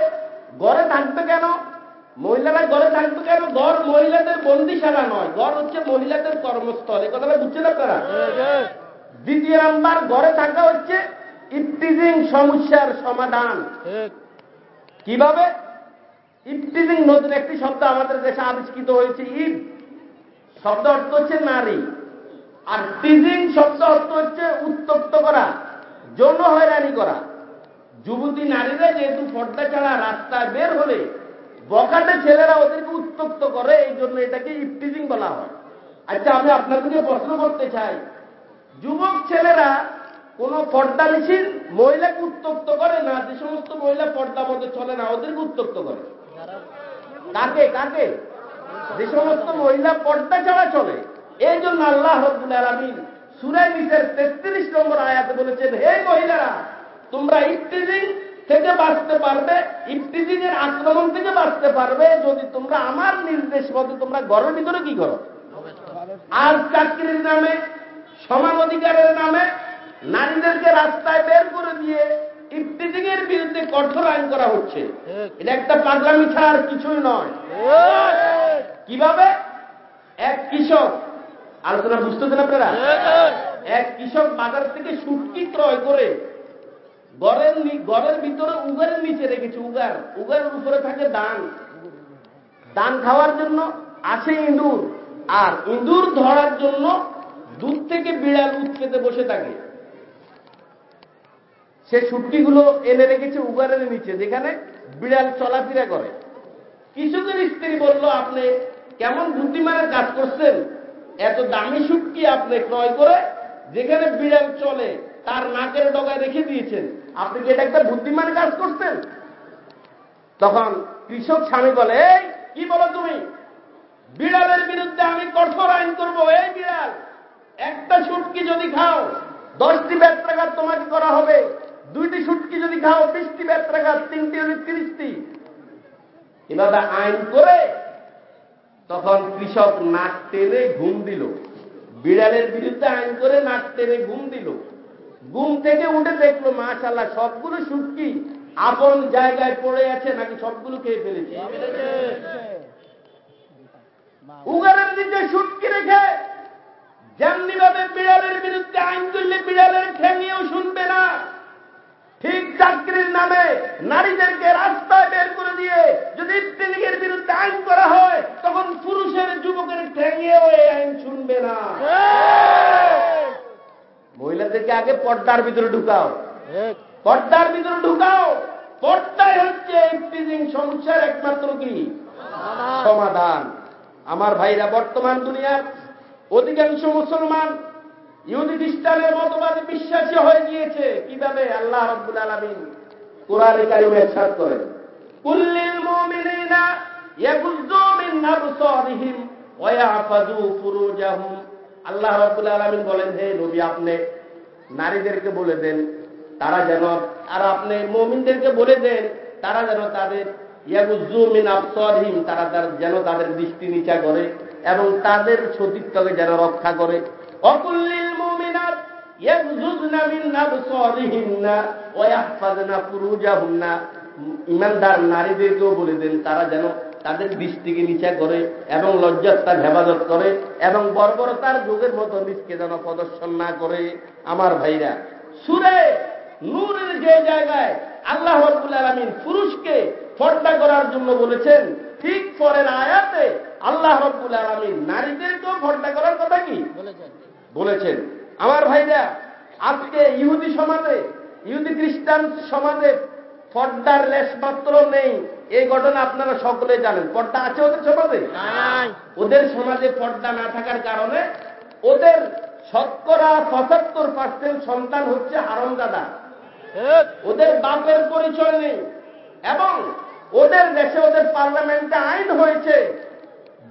গড়ে থাকবে কেন? মহিলারা গড়ে থাকবে কেন? ঘর মহিলাদের বন্দিশালা নয় ঘর হচ্ছে মহিলাদের কর্মস্থল। এ কথাটা বুঝছেন আপনারা দ্বিতীয় নাম্বার ঘরে থাকা হচ্ছে ইফতিজিং সমস্যার সমাধান। কীভাবে? ইফতিজিং নতুন একটি শব্দ আমাদের দেশে আবিষ্কৃত হয়েছে ইফ শব্দ অর্থ হচ্ছে নারী। আর টিজিং শব্দ অর্থ হচ্ছে উত্তপ্ত করা, যৌন হয়রানি করা। যুবতী নারীরা যেহেতু পর্দা ছাড়া রাস্তায় বের হলে বকাটে ছেলেরা ওদেরকে উত্তপ্ত করে, এই জন্য এটাকে ইফটিজিং বলা হয়। আচ্ছা আমি আপনাদেরকে প্রশ্ন করতে চাই। যুবক ছেলেরা কোন পর্দা মেশিন মহিলাকে উত্তপ্ত করে না? যে সমস্ত মহিলা পর্দা মধ্যে চলে না, ওদেরকে উত্তপ্ত করে। কাকে কাকে যে সমস্ত মহিলা পর্দা ছাড়া চলে, এই জন্য আল্লাহ রব্বুল আলমিন সুরাই নিচের তেত্রিশ নম্বর আয়াতে বলেছেন, হে মহিলারা, তোমরা ইফতিজিং থেকে বাঁচতে পারবে ইফতিজিং আক্রমণ থেকে বাঁচতে পারবে, যদি তোমরা আমার নির্দেশ মতো তোমরা ঘরের ভিতরে কি করো? আর চাকরির নামে সমান অধিকারের নামে, নারীদেরকে রাস্তায় বের করে দিয়ে ইফতিজিং এর বিরুদ্ধে কঠোর আইন করা হচ্ছে। এটা একটা পাগলামি ছাড়া আর কিছুই নয়। কীভাবে? এক কৃষক আলোচনা বুঝতেছেন আপনারা? এক কৃষক বাজার থেকে সুটকি ক্রয় করে গড়ের গড়ের ভিতরে উগারের নিচে রেখেছে উগার। উগারের উপরে থাকে দান দান খাওয়ার জন্য আসে ইঁদুর। আর ইঁদুর ধরার জন্য দূর থেকে বিড়াল উৎপেতে বসে থাকে। সে সুটকিগুলো এনে রেখেছে উগারের নিচে, যেখানে বিড়াল চলাফেরা করে। কৃষকের স্ত্রী বলল, আপনি কেমন বুদ্ধিমানের কাজ করছেন? এত দামি সুটকি আপনি ক্রয় করে যেখানে বিড়াল চলে, তার নাকের ডগায় রেখে দিয়েছেন। আপনি কি এটা একটা বুদ্ধিমান কাজ করছেন? তখন কৃষক স্বামী বলে, এই, কি বলো তুমি? বিড়ালের বিরুদ্ধে আমি কঠোর আইন করব, এই বিড়াল। একটা সুটকি যদি খাও, দশটি ব্যত্রাঘাত তোমাকে করা হবে। দুইটি সুটকি যদি খাও বিশটি ব্যত্রাঘাত তিনটি হলে তিরিশটি। এভাবে আইন করে তখন কৃষক নাক টেনে ঘুম দিল। বিড়ালের বিরুদ্ধে আইন করে নাক টেনে ঘুম দিল। ঘুম থেকে উঠে দেখল মাশাল্লাহ সবগুলো সুটকি আপন জায়গায় পড়ে আছে, নাকি সবগুলো খেয়ে ফেলেছে? উগারের দিকে সুটকি রেখে যেমনি ভাবে বিড়ালের বিরুদ্ধে আইন করলে বিড়ালের ঠেঙিয়েও শুনবে না। ঠিক চাকরির নামে নারীদেরকে রাস্তায় বের করে দিয়ে যদি ইফতিলিগের বিরুদ্ধে আইন করা হয় তখন পুরুষের যুবকের ঠেঙিয়েও এই আইন শুনবে না। মহিলাদেরকে আগে পর্দার ভিতরে ঢুকাও। পর্দার ভিতরে ঢুকাও। পর্দায় হচ্ছে ইফতিজিং সমস্যার একমাত্র কি? সমাধান। আমার ভাইরা বর্তমান দুনিয়ার অধিকাংশ মুসলমান ইহুদি খ্রিস্টানের মতবাদে বিশ্বাসী হয়ে গিয়েছে। কীভাবে? আল্লাহ রব্বুল আলমিন কোরআনে কারিমে সাত করেন। কুল্লিল মুমিনিনা ইয়াগুযু মিন আবসারিহিম ওয়া ইয়াহফাযু ফুরুজাহুম। আল্লাহ রাব্বুল আলামিন বলেন, হে নবী, আপনি নারীদেরকে বলে দেন, তারা যেন আর আপনি মুমিনদেরকে বলে দেন, তারা যেন তাদের ইয়াগুযু মিন আবসারিহিম তারা, যেন তাদের দৃষ্টি নিচা করে এবং তাদের সতীত্বকে যেন রক্ষা করে। অকুল্লিল ইমানদার নারীদেরকেও বলে দেন তারা যেন তাদের দৃষ্টিকে নিচা করে এবং লজ্জাস্থান হেফাজত করে এবং বর্বরতার যুগের মতো নিজকে যেন প্রদর্শন না করে। আমার ভাইরা সুরে নূরের যে জায়গায় আল্লাহ রব্বুল আলমিন পুরুষকে ফর্দা করার জন্য বলেছেন ঠিক পরের আয়াতে আল্লাহ রব্বুল আলমিন নারীদেরকেও ফর্দা করার কথা কি? বলেছেন। আমার ভাইরা আজকে ইহুদি সমাজে ইহুদি খ্রিস্টান সমাজে পর্দার লেশ মাত্র নেই। এই ঘটনা আপনারা সকলে জানেন। পর্দা আছে ওদের সমাজে? ওদের সমাজে পর্দা না থাকার কারণে ওদের শতকরা পঁচাত্তর পার্সেন্ট সন্তান হচ্ছে হারমজাদা। ওদের বাপের পরিচয় নেই। এবং ওদের দেশে ওদের পার্লামেন্টে আইন হয়েছে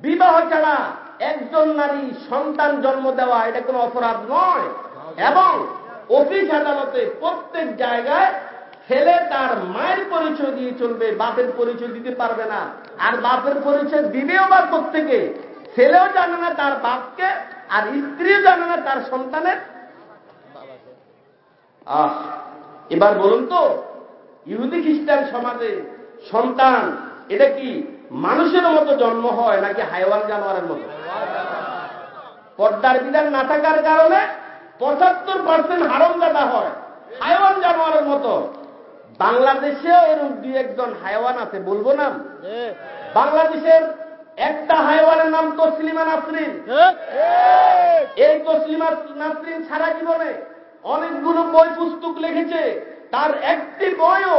বিবাহ ছাড়া। একজন নারী সন্তান জন্ম দেওয়া, এটা কোনো অপরাধ নয়। এবং অফিস আদালতে প্রত্যেক জায়গায় ছেলে তার মায়ের পরিচয় দিয়ে চলবে, বাপের পরিচয় দিতে পারবে না। আর বাপের পরিচয় দিবেও বা থেকে ছেলেও জানে না তার বাপকে, আর স্ত্রীও জানে না তার সন্তানের। এবার বলুন তো, ইহুদি খ্রিস্টান সমাজে সন্তান, এটা কি মানুষের মতো জন্ম হয় নাকি হাইওয়ান জানোয়ারের মতো? পর্দার বিধান না থাকার কারণে পঁচাত্তর পার্সেন্ট হারমজাদা হয় হাইওয়ান জানোয়ারের মতো। বাংলাদেশেও এরকম দুই একজন হাইওয়ান আছে বলব না বাংলাদেশের একটা হাইওয়ানের নাম তসলিমা নাসরিন। এই তসলিমা নাসরিন সারা জীবনে অনেকগুলো বই পুস্তক লিখেছে। তার একটি বইও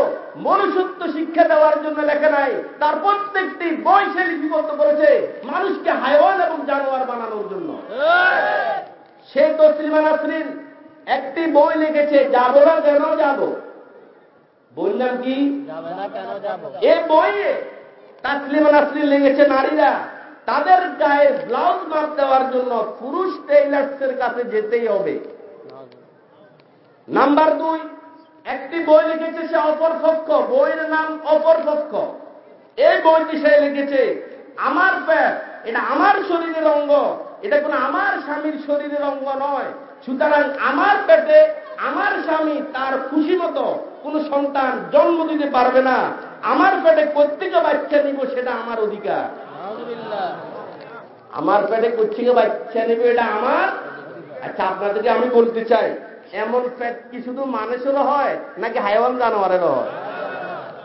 মনুষ্যত্ব শিক্ষা দেওয়ার জন্য লেখা নাই। তার প্রত্যেকটি বই সে লিপিবদ্ধ করেছে মানুষকে হাইওয়ান এবং জানোয়ার বানানোর জন্য। সে তসলিমা নাসরিন একটি বই লিখেছে যাব না কেন যাব? নাম কি? এ বইয়ে তাসলিমা নাসরিন লেগেছে নারীরা তাদের গায়ে ব্লাউজ মাপ দেওয়ার জন্য পুরুষ টেইলার্সের কাছে যেতেই হবে। নাম্বার দুই একটি বই লিখেছে সে অপর পক্ষ বইয়ের নাম অপর পক্ষ এই বইটি সে লিখেছে আমার প্যাট এটা আমার শরীরের অঙ্গ। এটা কোনো আমার স্বামীর শরীরের অঙ্গ নয়। সুতরাং আমার পেটে আমার স্বামী তার খুশি মতো কোন সন্তান জন্ম দিতে পারবে না। আমার পেটে প্রত্যেকে বাচ্চা নিব সেটা আমার অধিকার। আমার পেটে কোথেকে বাচ্চা নেবে এটা আমার। আচ্ছা আপনাদেরকে আমি বলতে চাই এমন পেট কি শুধু মানুষেরও হয় নাকি হাইওয়ান জানোয়ারেরও হয়?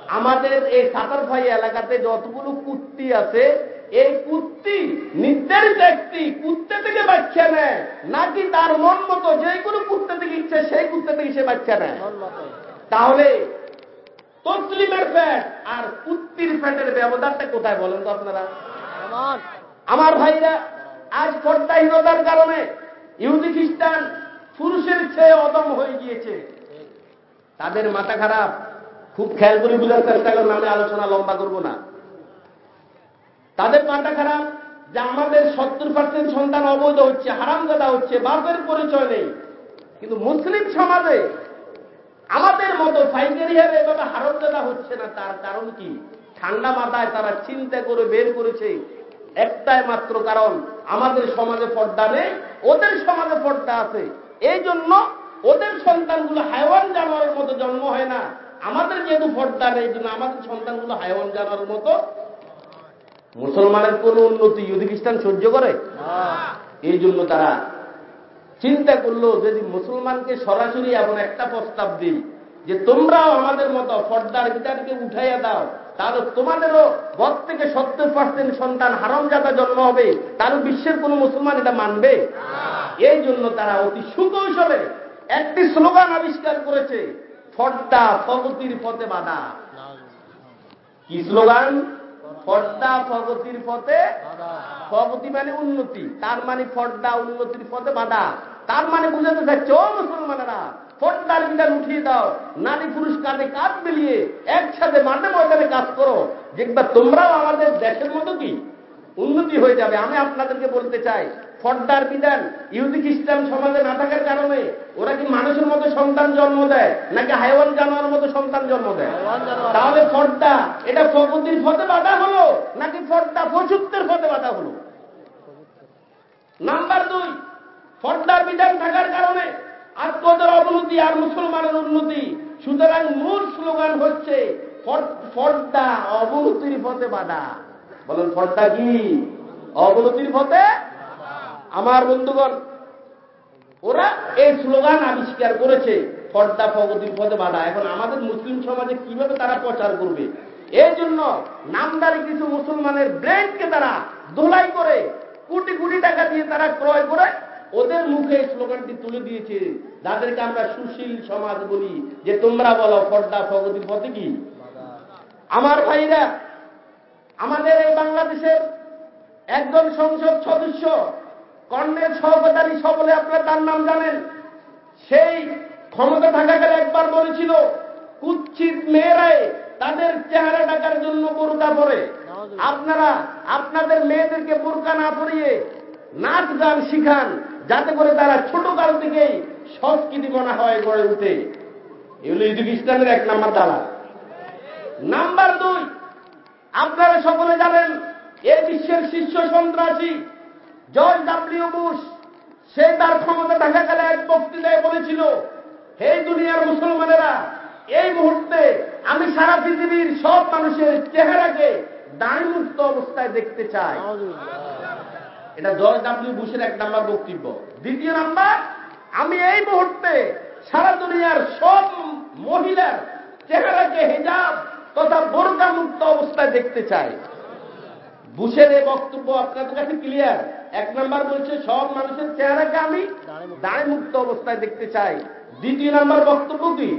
আমাদের এই সাতার ভাই এলাকাতে যতগুলো কুত্তি আছে এই কুত্তি নির্ধারিত একটি কুত্তে থেকে বাচ্চা নেয়। নাকি তার মন মতো যেগুলো কুত্তে থেকে ইচ্ছে সেই কুত্তে থেকে সে বাচ্চা নেয়। তাহলে তসলিমের ফ্যাট আর কুত্তির ফ্যাটের ব্যবধানটা কোথায় বলেন তো আপনারা? আমার ভাইরা আজ পর্দাহীনতার কারণে ইহুদি খ্রিস্টান পুরুষের চেয়ে অদম হয়ে গিয়েছে। তাদের মাথা খারাপ। খুব খেয়াল করে বোঝার চেষ্টা করুন আমি আলোচনা লম্বা করব না। তাদের মাথা খারাপ, যে আমাদের সত্তর পার্সেন্ট সন্তান অবৈধ হচ্ছে হারামজাদা হচ্ছে, বাপের পরিচয় নেই। কিন্তু মুসলিম সমাজে আমাদের মতো ফাইকারি হারে এভাবে হারামজাদা হচ্ছে না, তার কারণ কি? ঠান্ডা মাথায় তারা চিন্তা করে বের করেছে। একটাই মাত্র কারণ, আমাদের সমাজে পর্দা নেই, ওদের সমাজে পর্দা আছে। এই জন্য ওদের সন্তানগুলো হাইওয়ান জানোয়ারের মতো জন্ম হয় না। আমাদের যেহেতু ফর্দা নেই জন্য আমাদের সন্তানগুলো হাইওয়ান জানোয়ারের মতো। মুসলমানের কোন উন্নতি ইহুদি খ্রিস্টান সহ্য করে? এই জন্য তারা চিন্তা করল যদি মুসলমানকে সরাসরি এমন একটা প্রস্তাব দিই যে তোমরাও আমাদের মতো ফর্দার বিধানকে উঠাইয়া দাও তাহলে তোমাদেরও ঘর থেকে সত্তর পার্সেন্ট সন্তান হারমজাদা জন্ম হবে তাহলে বিশ্বের কোন মুসলমান এটা মানবে? এই জন্য তারা অতি সুকৌশলে একটি স্লোগান আবিষ্কার করেছে, ফর্দা প্রগতির পথে বাধা। কি স্লোগান? ফর্দা প্রগতির পথে প্রগতি মানে উন্নতি, তার মানে ফর্দা উন্নতির পথে বাধা। তার মানে বুঝাতে চাচ্ছে, ও মুসলমানেরা, ফর্দার বিধান উঠিয়ে দাও, নারী পুরুষ কাঁধে কাজ মিলিয়ে একসাথে মাঠে ময়দানে কাজ করো। দেখবা তোমরাও আমাদের দেশের মতো কি? উন্নতি হয়ে যাবে। আমি আপনাদেরকে বলতে চাই ফর্দার বিধান। ইহুদি খ্রিস্টান সমাজে না থাকার কারণে ওরা কি মানুষের মতো সন্তান জন্ম দেয় নাকি হাইওয়ান জানোয়ার মতো সন্তান জন্ম দেয়? তাহলে ফর্দা এটা প্রগতির পথে বাধা হলো নাকি ফর্দা পশুত্বের পথে বাধা হলো? নাম্বার দুই ফর্দার বিধান থাকার কারণে আত্মদের অবনতি আর মুসলমানের উন্নতি। সুতরাং মূল স্লোগান হচ্ছে ফর্দা অবনতির পথে বাধা বলেন ফর্দা কি? অবনতির পথে আমার বন্ধুগণ, ওরা এই স্লোগান আবিষ্কার করেছে ফর্দা প্রগতির পথে বাধা। এখন আমাদের মুসলিম সমাজে কীভাবে তারা প্রচার করবে? এই জন্য নামদারি কিছু মুসলমানের ব্রেনকে তারা দোলাই করে, কোটি কোটি টাকা দিয়ে তারা ক্রয় করে, ওদের মুখে এই স্লোগানটি তুলে দিয়েছে। যাদেরকে আমরা সুশীল সমাজ বলি, যে তোমরা বলো ফর্দা প্রগতির পথে কি? আমার ভাইরা, আমাদের এই বাংলাদেশের একজন সংসদ সদস্য কর্ণের সহকারী সকলে আপনারা তার নাম জানেন? সেই ক্ষমতা থাকাকালে একবার বলেছিল, কুচ্ছিত মেয়েরাই তাদের চেহারা ডাকার জন্য বোরকা পরে। আপনারা আপনাদের মেয়েদেরকে বোরকা না পরিয়ে নাচ গান শিখান, যাতে করে তারা ছোট কাল থেকেই সংস্কৃতি মনে হয় গড়ে উঠে। এগুলো ইদুক এক নাম্বার দালা নাম্বার দুই, আপনারা সকলে জানেন এই বিশ্বের শীর্ষ সন্ত্রাসী জর্জ ডাব্লিউ বুশ, সে তার ক্ষমতা থাকাকালে এক বক্তৃতায় বলেছিল, হে দুনিয়ার মুসলমানেরা, এই মুহূর্তে আমি সারা পৃথিবীর সব মানুষের চেহারাকে দাঁড়িমুক্ত অবস্থায় দেখতে চাই। এটা জর্জ ডাব্লিউ বুশের এক নাম্বার বক্তব্য। দ্বিতীয় নাম্বার, আমি এই মুহূর্তে সারা দুনিয়ার সব মহিলার চেহারাকে হেজাব তথা বোরকা মুক্ত অবস্থায় দেখতে চাই। বুশের এই বক্তব্য আপনাদের কাছে ক্লিয়ার এক নাম্বার বলছে, সব মানুষের চেহারাকে আমি দাঁড়ে মুক্ত অবস্থায় দেখতে চাই। দ্বিতীয় নাম্বার বক্তব্য কি?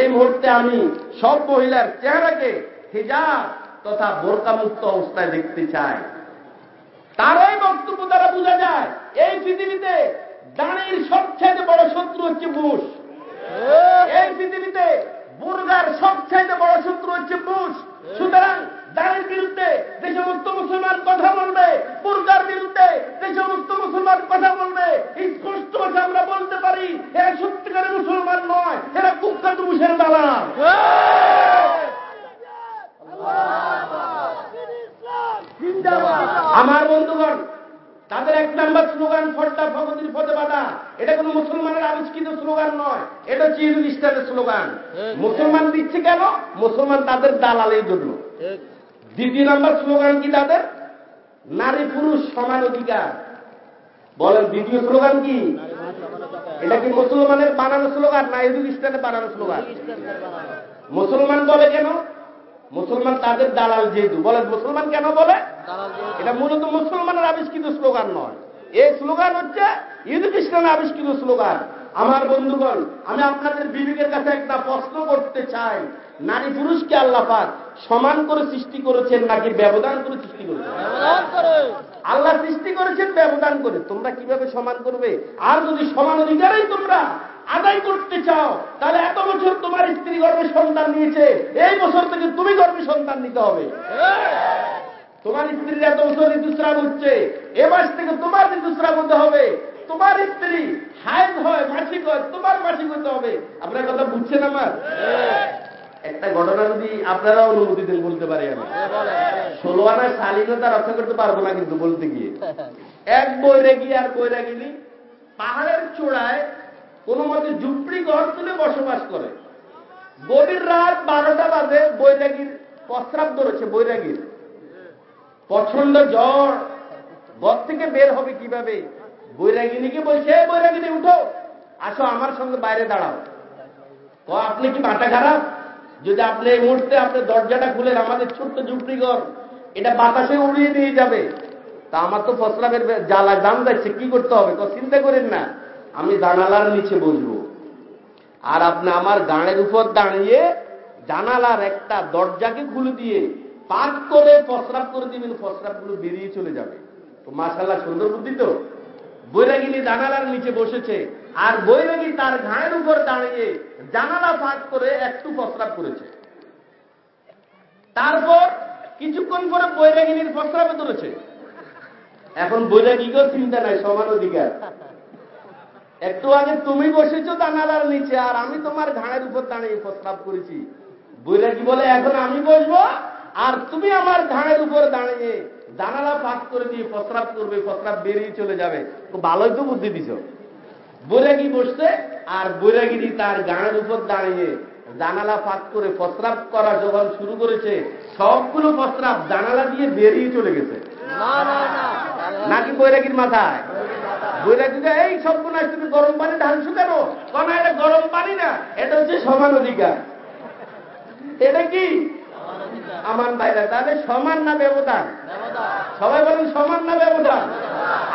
এই মুহূর্তে আমি সব মহিলার চেহারাকে হিজাব তথা বোরকা মুক্ত অবস্থায় দেখতে চাই। তার এই বক্তব্য দ্বারা বোঝা যায়, এই পৃথিবীতে দাঁড়ির সবচেয়ে বড় শত্রু হচ্ছে বুশ। এই পৃথিবীতে বুর্গার সবচেয়ে বড় শত্রু হচ্ছে বুশ। সুতরাং দাঁড়ির বিরুদ্ধে যে সমস্ত মুসলমান কথা বলবে বুর্গার বিরুদ্ধে যে সমস্ত মুসলমান কথা বলবে স্পষ্ট ভাবে আমরা বলতে পারি এরা সত্যিকারের মুসলমান নয় এরা কুখ্যাত মুসের দালাল। আমার বন্ধুগণ তাদের এক নাম্বার স্লোগান ফর্দা ভগতির পথে বাধা এটা কোনো মুসলমানের আবিষ্কৃত স্লোগান নয় এটা ইহুদ ইসলামের স্লোগান মুসলমান দিচ্ছে কেন? মুসলমান তাদের দালালের জন্য। দ্বিতীয় নাম্বার স্লোগান কি তাদের? নারী পুরুষ সমান অধিকার। বলেন, দ্বিতীয় স্লোগান কি? এটা কি মুসলমানের বানানো স্লোগান না ইহুদ ইসলামের বানানো স্লোগান? মুসলমান বলে কেন? মুসলমান তাদের দালাল যেহেতু। বলে মুসলমান কেন বলে? এটা মূলত মুসলমানের আবিষ্কৃত স্লোগান নয়। এই স্লোগান হচ্ছে ইহুদ ইসলামের আবিষ্কৃত স্লোগান। আমার বন্ধুগণ, আমি আপনাদের বিবেকের কাছে একটা প্রশ্ন করতে চাই। নারী পুরুষকে আল্লাহ পাক সমান করে সৃষ্টি করেছেন নাকি ব্যবধান করে সৃষ্টি করেছেন। আল্লাহ সৃষ্টি করেছেন ব্যবধান করে। তোমরা কীভাবে সমান করবে? আর যদি সমান অধিকারই তোমরা আদায় করতে চাও তাহলে এত বছর তোমার স্ত্রী গর্ভে সন্তান নিয়েছে এই বছর থেকে তুমি গর্ভে সন্তান নিতে হবে। তোমার স্ত্রীর এত বছর ঋতুস্রাব হচ্ছে এ মাস থেকে তোমার ঋতুস্রাব হতে হবে। তোমার স্ত্রী হায়দ হয় মাসিক হয় তোমার মাসিক হতে হবে। আপনার কথা বুঝছেন আমার? একটা ঘটনা যদি আপনারা অনুমতি দেন বলতে পারি আমি। ষোলো আনার শালীনতা রক্ষা করতে পারব না কিন্তু বলতে গিয়ে। এক বইরে গিয়ে আর বইরা গেলি পাহাড়ের চূড়ায় কোনো মতে ঝুপড়ি ঘর তুলে বসবাস করে। গভীর রাত বারোটা বাজে বৈরাগীর প্রস্রাব ধরেছে বৈরাগীর। প্রচণ্ড জ্বর। ঘর থেকে বের হবে কীভাবে? বৈরাগিনীকে বলছে বৈরাগিনী উঠো আসো আমার সঙ্গে বাইরে দাঁড়াও। আপনি কি মাথা খারাপ? যদি আপনি এই মুহূর্তে আপনি দরজাটা খুলেন, আমাদের ছোট্ট ঝুপড়ি ঘর এটা বাতাসে উড়িয়ে নিয়ে যাবে। তা আমার তো ফসলামের জ্বালা দাম যাচ্ছে, কি করতে হবে? তো চিন্তা করেন না। আমি জানালার নিচে বসবো। আর আপনি আমার গানের উপর দাঁড়িয়ে জানালার একটা দরজাকে খুলে দিয়ে পাক করে প্রস্রাব করে দিবেন প্রস্রাবগুলো বেরিয়ে চলে যাবে। তো মাসাল্লাহ সুন্দর বুদ্ধি তো? বৈরাগিনী জানালার নিচে বসেছে। আর বৈরাগী তার ঘায়ের উপর দাঁড়িয়ে জানালা ফাঁক করে একটু প্রস্রাব করেছে। তারপর কিছুক্ষণ পরে বৈরাগিনীর প্রস্রাবে ধরেছে। এখন বৈরাগীকেও চিন্তা নাই, সমান অধিকার। একটু আগে তুমি বসেছো জানালার নিচে আর আমি তোমার ঘাড়ের উপর দাঁড়িয়ে প্রস্তাব করেছি। বৈরাগী বলে, এখন আমি বসবো আর তুমি আমার ঘাড়ের উপর দাঁড়িয়ে জানালা ফাঁক করে দিয়ে প্রস্রাব করবে, প্রস্রাব বেরিয়ে চলে যাবে। ভালোই তো বুদ্ধি দিছ। বৈরাগী বসছে আর বৈরাগিনী তার গানের উপর দাঁড়িয়ে জানালা ফাঁক করে প্রস্রাব করা যখন শুরু করেছে। সবগুলো প্রস্রাব জানালা দিয়ে বেরিয়ে চলে গেছে। নাকি বৈরাগীর মাথায়? বৈরাগীকে এই সব না তুমি গরম পানি ঢালছো কেন কেন এটা গরম পানি না এটা হচ্ছে সমান অধিকার। এটা কি? আমার বাইরে তাহলে সমান না ব্যবধান? সবাই বলেন সমান না ব্যবধান?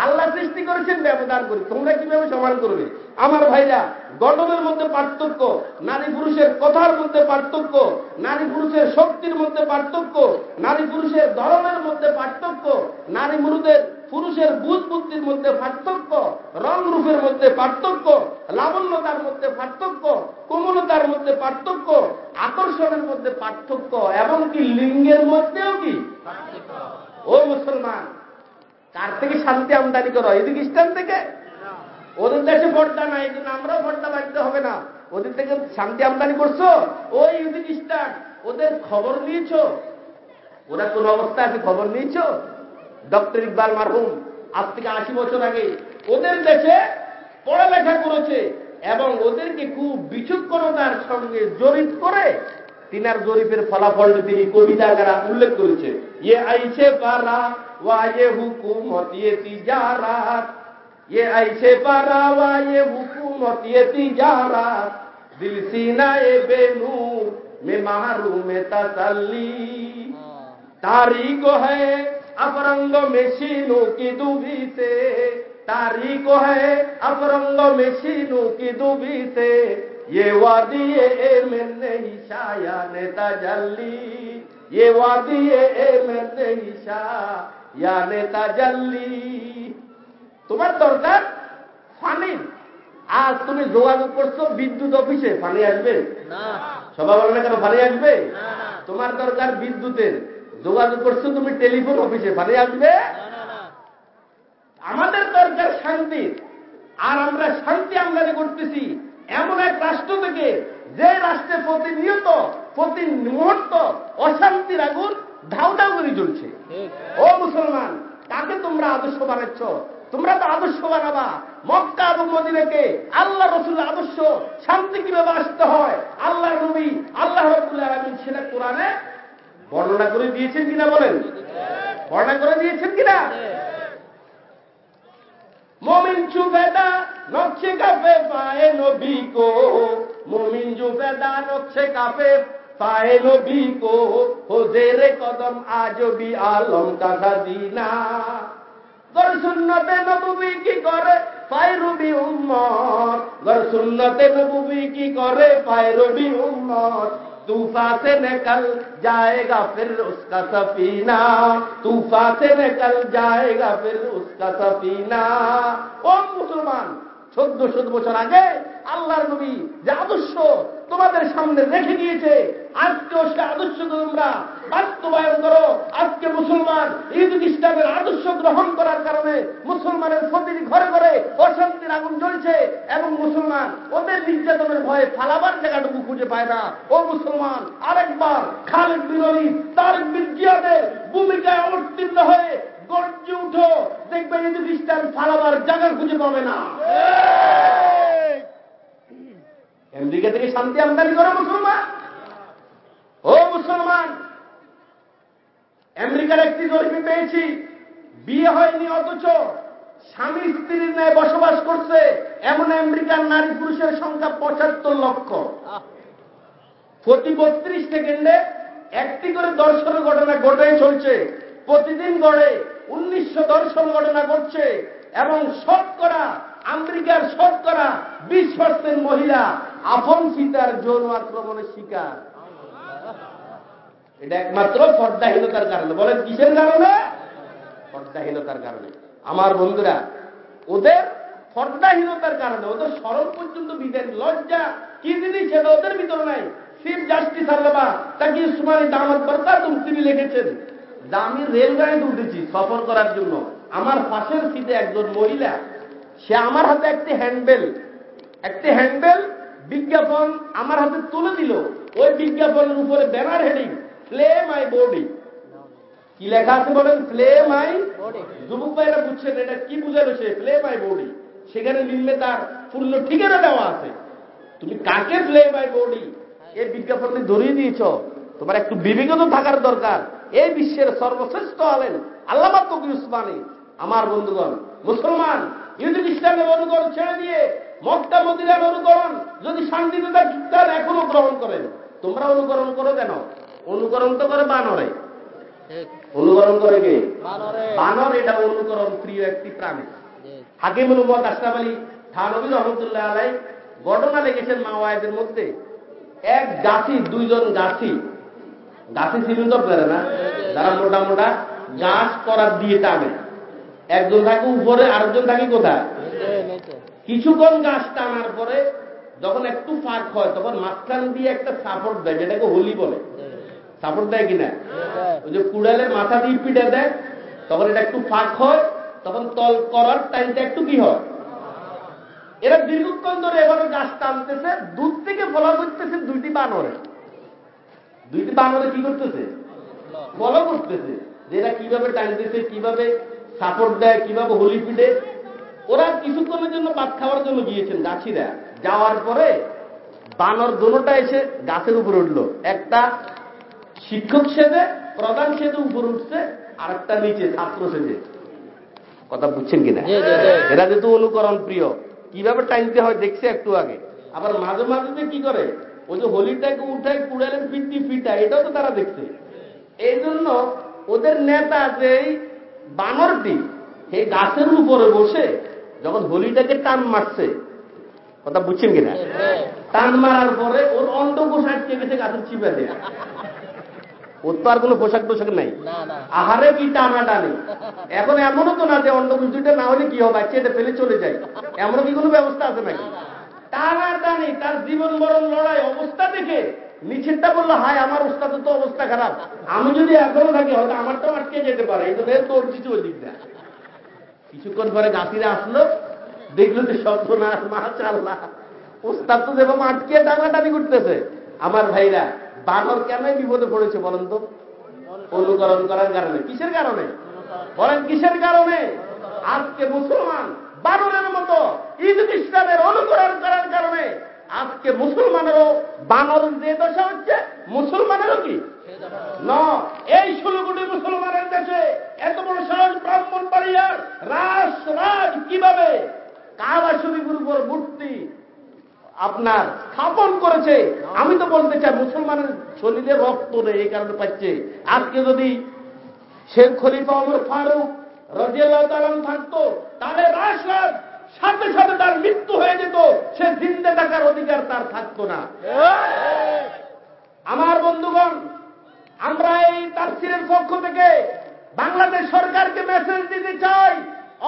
আল্লাহ সৃষ্টি করেছেন ব্যবধান করে, তোমরা কীভাবে সমান করবে? আমার ভাইরা, গঠনের মধ্যে পার্থক্য, নারী পুরুষের কথার মধ্যে পার্থক্য, নারী পুরুষের শক্তির মধ্যে পার্থক্য, নারী পুরুষের ধরনের মধ্যে পার্থক্য, নারী পুরুষের পুরুষের বুধ বুদ্ধির মধ্যে পার্থক্য, রং রূপের মধ্যে পার্থক্য, লাবণ্যতার মধ্যে পার্থক্য, কোমলতার মধ্যে পার্থক্য, আকর্ষণের মধ্যে পার্থক্য এবং কি লিঙ্গের মধ্যেও কি? ও মুসলমান, কার থেকে শান্তি আমদানি করো? এদিকে ইসলাম থেকে? ওদের দেশে পর্দা নাই, এই আমরাও পর্দা বাঁধতে হবে না। ওদের থেকে শান্তি আমদানি করছ? ওই ইউদিক ইস্টার্ন ওদের খবর নিয়েছো? ওরা কোন অবস্থায় আছে, খবর নিয়েছো? ডক্টর ইকবাল মারহুম। আজ থেকে আশি বছর আগে ওদের দেশে পড়ালেখা করেছে এবং ওদেরকে খুব বিচক্ষণতার সঙ্গে জরিপ করে তিনার জরিপের ফলাফল তিনি কবিতা দ্বারা উল্লেখ করেছে। ইয়ে আইছে পারা হুকুমত ইয়ে ইয়ে আইছে পারা হুকুমত ইয়ে দিল মে তাসাল্লি। তারিখ হয় अपरंग में शीनों की दुबी से तारीख है अपरंग में शीनों की दुबी से ये वादी ए में नहीं शाया ने तजल्ली ये वादी ए में नहीं शाया ने तजल्ली তোমার দরকার ফানি আজ তুমি যোগাযোগ করছো বিদ্যুৎ অফিসে ফানি আসবে
না
সবাই বলে না কেন ফানি আসবে
না না
তোমার দরকার বিদ্যুতের যোগাযোগ করছ, তুমি টেলিফোন অফিসে ফানি আসবে। আমাদের দরকার শান্তি। আর আমরা শান্তি আমদানি করতেছি। এমন এক রাষ্ট্র থেকে যে রাষ্ট্রে প্রতিনিয়ত প্রতি মুহূর্ত অশান্তির আগুন ধাউ ধাউ করে চলছে ও মুসলমান, কাকে তোমরা আদর্শ বানাচ্ছ? তোমরা তো আদর্শ বানাবা। মক্কা এবং মদিনাকে আল্লাহ রসুল আদর্শ শান্তি কীভাবে আসতে হয়? আল্লাহ নবী, আল্লাহ রবুল্লাহ সেটা কোরআনে বর্ণনা করে দিয়েছেন কিনা বলেন? বর্ণনা করে দিয়েছেন কিনা? মোমিন চুফেদা নকশে কাপে, পায়ে নবি কো। মোমিন জুফেদা নকশে কাপে, পায়ে নবি কো। হোজের কদম আজবি আলম কাদা দিনা গর শূন্যতে নবুবি কি করে? পায়রবি উম্মত। গর সুন্নতে নবী কি করে? পায়রবি উম্মত। तूफा से निकल जाएगा फिर उसका सफीना। तूफा से निकल जाएगा फिर उसका सफीना। ओ मुसलमान, शुद्ध शुद्ध मुसलांगे আল্লাহর নবী যে আদর্শ তোমাদের সামনে রেখে গিয়েছে আজকেও সে আদর্শকে তোমরা বাস্তবায়ন করো। আজকে মুসলমান ঈদ ইসলামের আদর্শ গ্রহণ করার কারণে মুসলমানের প্রতিটি ঘরে ঘরে অশান্তির আগুন জ্বলছে এবং মুসলমান ওদের নির্যাতনের ভয়ে ফালাবার জায়গাটুকু খুঁজে পায় না। ও মুসলমান, আরেকবার খালেদ বিনলি তার বিজ্ঞানের ভূমিকায় অবতীর্ণ হয়ে গর্জে উঠো। দেখবে ঈদ ইসলাম ফালাবার জায়গা খুঁজে পাবে না। আমেরিকা থেকে শান্তি আমদানি করে মুসলমান। ও মুসলমান, আমেরিকার একটি জরিপে পেয়েছি, বিয়ে হয়নি অথচ স্বামী স্ত্রীর ন্যায় বসবাস করছে এমন আমেরিকার নারী পুরুষের সংখ্যা পঁচাত্তর লক্ষ। প্রতি বত্রিশ সেকেন্ডে একটি করে দর্শন ঘটনা ঘটে চলছে। প্রতিদিন গড়ে উনিশশো দর্শন ঘটনা ঘটছে এবং শতকরা, আমেরিকার শতকরা বিশ পার্সেন্ট মহিলা আপন সীতার যৌন আক্রমণের শিকার। এটা একমাত্র পর্দাহীনতার কারণে। বলেন, কিসের কারণে? পর্দাহীনতার কারণে। আমার বন্ধুরা, ওদের পর্দাহীনতার কারণে, ওদের সরল পর্যন্ত বিদেন লজ্জা, কি জিনিস সেটা ওদের ভিতরে নাই। চিফ জাস্টিস আল্লামা তাকে উসমানী দামাত বরকাতুম তিনি লিখেছেন, যে আমি রেলগাড়িতে উঠেছি সফর করার জন্য, আমার পাশের সিটে একজন মহিলা, সে আমার হাতে একটি হ্যান্ডবেল একটি হ্যান্ডবেল বিজ্ঞাপন আমার হাতে তুলে দিল। ওই বিজ্ঞাপনের উপরে banner heading play my body কি লেখা আছে বলেন? প্লে মাই যুবক ভাইরা বুঝছেন এটা কি বুঝালো সে? প্লে মাই বডি সেখানে নিম্নে তার পূর্ণ ঠিকানা দেওয়া আছে। তুমি কাকে প্লে মাই বডি এই বিজ্ঞাপনটি ধরিয়ে দিয়েছ। তোমার একটু বিবেকত থাকার দরকার। এই বিশ্বের সর্বশ্রেষ্ঠ হলেন আল্লামা তকি উসমানী। আমার বন্ধুগণ, মুসলমান ইহুদি খ্রিস্টানের অনুকরণ ছেড়ে দিয়ে মক্কা মদিনার অনুকরণ যদি শান্তিতে তার এখনও গ্রহণ করেন তোমরা অনুকরণ করো কেন? অনুকরণ তো করে বানরে। অনুকরণ করে কে? বানর। এটা অনুকরণ প্রিয় একটি প্রাণী। হাকিমুল উম্মদ আশরাফ আলী থানবী রহমতুল্লাহ আলাই ঘটনা লেগেছেন মাওয়ায়দের মধ্যে। এক গাছি দুইজন গাছি। গাছি চিহ্নিত করে না? যারা মোটা মোটা গাছ করার দিয়ে টানে। একজন থাকে উপরে আরেকজন থাকে কোথায়? কিছুক্ষণ গাছ টানার পরে যখন একটু ফাঁক হয়, তখন মাঝখান দিয়ে একটা সাপোর্ট দেয়, যেটাকে হোলি বলে। সাপোর্ট দেয় কিনা? ওই যে কুড়ালের মাথা দিয়ে পিঠে দেয়, তখন এটা একটু ফাঁক হয়, তখন তল করার টাইমটা একটু কি হয়? এরা দীর্ঘক্ষণ ধরে এভাবে গাছ টানতেছে দূর থেকে ফলো করতেছে দুইটি বানরে। দুইটি বানরে কি করতেছে? ফলো করতেছে। যে এরা কীভাবে টানতেছে, কীভাবে সাপোর্ট দেয়, কীভাবে হোলি পিঠে ওরা কিছুক্ষণের জন্য ভাত খাওয়ার জন্য গিয়েছেন গাছিরা। যাওয়ার পরে বানর দোনোটা এসে গাছের উপরে উঠল। একটা শিক্ষক সেজে প্রধান সেজে উপরে উঠছে আর একটা নিচে ছাত্র সেজে। কথা বুঝছেন কিনা? এরা যেহেতু অনুকরণ প্রিয় কীভাবে টাইমতে হয় দেখছে একটু আগে। আবার মাঝে মাঝে যে কি করে? ওই যে হোলিটাকে উঠায় কুড়ালেন ফিরতি ফিটা এটাও তো তারা দেখছে। এই জন্য ওদের নেতা যে বানরটি সেই গাছের উপরে বসে যখন হোলিটাকে টান মারছে কথা বুঝছেন কিনা? টান মারার পরে ওর অন্ড পোশাক গেছে গাছের চিপে দেয়া? ওর তো আর কোনো পোশাক টোশাক নাই। আহারে কি টানা টানে? এখন এমনও তো না যে অন্য কিছুটা না হলে কি হবে? এটা ফেলে চলে যায়। এমনও কি কোনো ব্যবস্থা আছে নাকি? টানা টানি তার জীবন মরণ লড়াই অবস্থা দেখে নিচেরটা বলল হায় আমার ওস্তাদের তো অবস্থা খারাপ। আমি যদি এখনও থাকি হয়তো আমারটাও আটকে যেতে পারে। এই জন্য তোর কিছু ওই দিকটা কিছুক্ষণ পরে গাছিরা আসলো, দেখল যে সর্বনাশ না উস্তাদ তো যেভাবে আটকে টানাটানি করতেছে। আমার ভাইরা, বানর কেন বিপদে পড়েছে বলেন তো? অনুকরণ করার কারণে। কিসের কারণে? বলেন কিসের কারণে? আজকে মুসলমান বানরের মতো ঈদ খ্রিস্টানের অনুকরণ করার কারণে আজকে মুসলমানেরও বানর যে দশা হচ্ছে, মুসলমানেরও কি? ন, এই ষোলো কোটি মুসলমানের দেশে এত বড় সাহস ব্রাহ্মণ বাড়িয়ার রাস, রাজ কীভাবে? কাবা শরীফের উপর মূর্তি আপনার স্থাপন করেছে। আমি তো বলতে চাই, মুসলমানের শরীরে রক্ত নেই, এই কারণে পাচ্ছে। আজকে যদি শেখ খলিফা অমর ফারুক তালাম থাকতো, তাহলে রাজরাজ সাথে সাথে তার মৃত্যু হয়ে যেত, সে জিন্দে থাকার অধিকার তার থাকতো না। আমার বন্ধুগণ, আমরা এই তাফসিরের পক্ষ থেকে বাংলাদেশ সরকারকে মেসেজ দিতে চাই।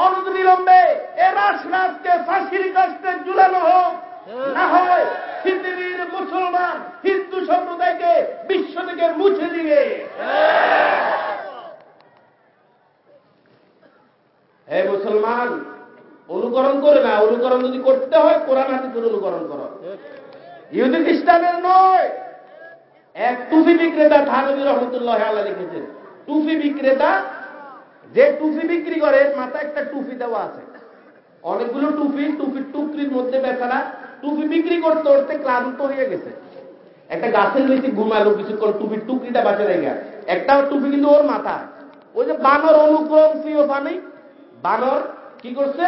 অনবিলম্বে এ রাজরাজকে ফাঁসির কাছে ঝুলানো হোক। না হয় পৃথিবীর মুসলমান হিন্দু সম্প্রদায়কে বিশ্ব থেকে মুছে দিবে। হে মুসলমান অনুকরণ করে না। অনুকরণ যদি করতে হয়, কোরআন হাদিসের অনুকরণ করো। ইহুদি খ্রিস্টানের নয়। এক টুপি বিক্রেতা থানবী রহমতুল্লাহ আল্লাহ লিখেছেন। টুপি বিক্রেতা, যে টুপি বিক্রি করে মাথায় একটা টুপি দেওয়া আছে। অনেকগুলো টুপি টুপির টুকরির মধ্যে বেচারা টুপি বিক্রি করতে করতে ক্লান্ত হয়ে গেছে। একটা গাছের নিচে ঘুমালো, কিছুক্ষণ টুপির টুকরিটা বাঁচে রেখে একটা টুপি কিন্তু ওর মাথা ওই যে বানর অনুক্রম প্রিয় পানি বানর কি করছে?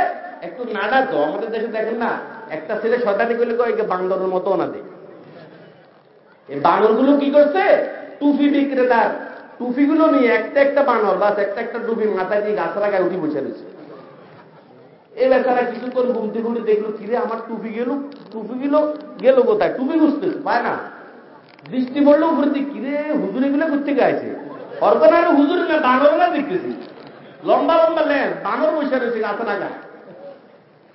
একটু নাডা তো, আমাদের দেশে দেখেন না, একটা ছেলে শয়তানি করলে কয় বান্দরের মতো না দেয় এই বানরগুলো কি করছে? টুপি বিক্রেতার, টুপিগুলো নিয়ে একটা একটা বানর বাস একটা একটা টুপি মাথায় দিয়ে গাছ লাগায় উঠি বসে রয়েছে। এ বেচারা কিছুক্ষণ ঘুমতে ঘুরে দেখল, কিরে, আমার টুপি গেল টুপি গেল গেল কোথায়? টুপি বুঝতে পায় না। দৃষ্টি পড়ল দিক, কিরে, হুজুরি গুলো করতে গাইছে অর্পণ আর হুজুরি না বানর না দেখতেছি। লম্বা লম্বা লেন বানর বসে রয়েছে গাছে না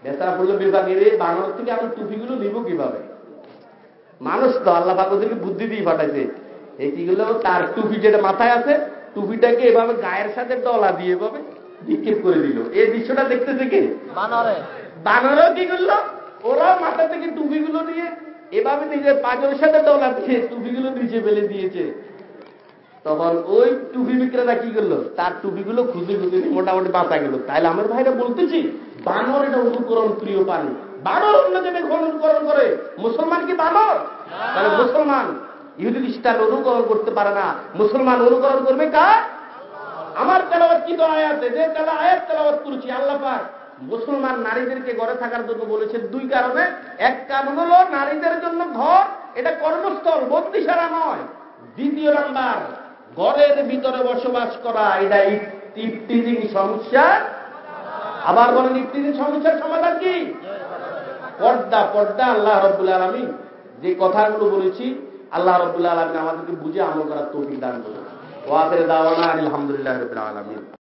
গায়ে বেচারা বলল বিভাগে রে বানর থেকে আমি টুপিগুলো নিব কীভাবে? মানুষ তো আল্লাহ পাকদেরকে বুদ্ধি দিয়ে পাঠাইছে। এইগুলো তার টুপি যেটা মাথায় আছে টুপিটাকে এভাবে গায়ের সাথে ডলা দিয়ে এভাবে নিক্ষেপ করে দিল। এই দৃশ্যটা দেখতেছে কে? বানরও কি করল? ওরাও মাথা থেকে টুপিগুলো নিয়ে এভাবে নিজের পাঁচের সাথে ডলা দিয়ে টুপিগুলো নিচে ফেলে দিয়েছে। তখন ওই টুপি বিক্রেতা কি করল? তার টুপিগুলো খুঁজে খুঁজে মোটামুটি বাঁচা গেল। তাইলে আমার ভাইরা বলতেছি, বানর এটা অনুকরণ প্রিয় প্রাণী। বানর অন্য জায়গায় অনুকরণ করে। মুসলমান কি বানর? তাহলে মুসলমান। ইহুদি খ্রিস্টান অনুকরণ করতে পারে না। মুসলমান অনুকরণ করবে কার? আমার তেলাওয়াত কি তো আয়াতে? যে তেলা আয়াত তেলাওয়াত করেছি, আল্লাহ পাক। মুসলমান নারীদেরকে ঘরে থাকার জন্য বলেছেন দুই কারণে। এক কারণ হলো, নারীদের জন্য ঘর এটা কর্মস্থল বন্দিশারা নয়, দ্বিতীয় নাম্বার। ঘরের ভিতরে বসবাস করা, এটা ইফতিজিং সমস্যা আবার বলেন ইফতিজিং সমস্যার সমাধান কি? পর্দা পর্দা, আল্লাহ রব্বুল আলমী যে কথাগুলো বলেছি, আল্লাহ রব্বুল আলমী আমাদেরকে বুঝে আমল করার তৌফিক দান করুন। ওয়াদের দাওয়ানা আলহামদুলিল্লাহ রবিল আলমিন।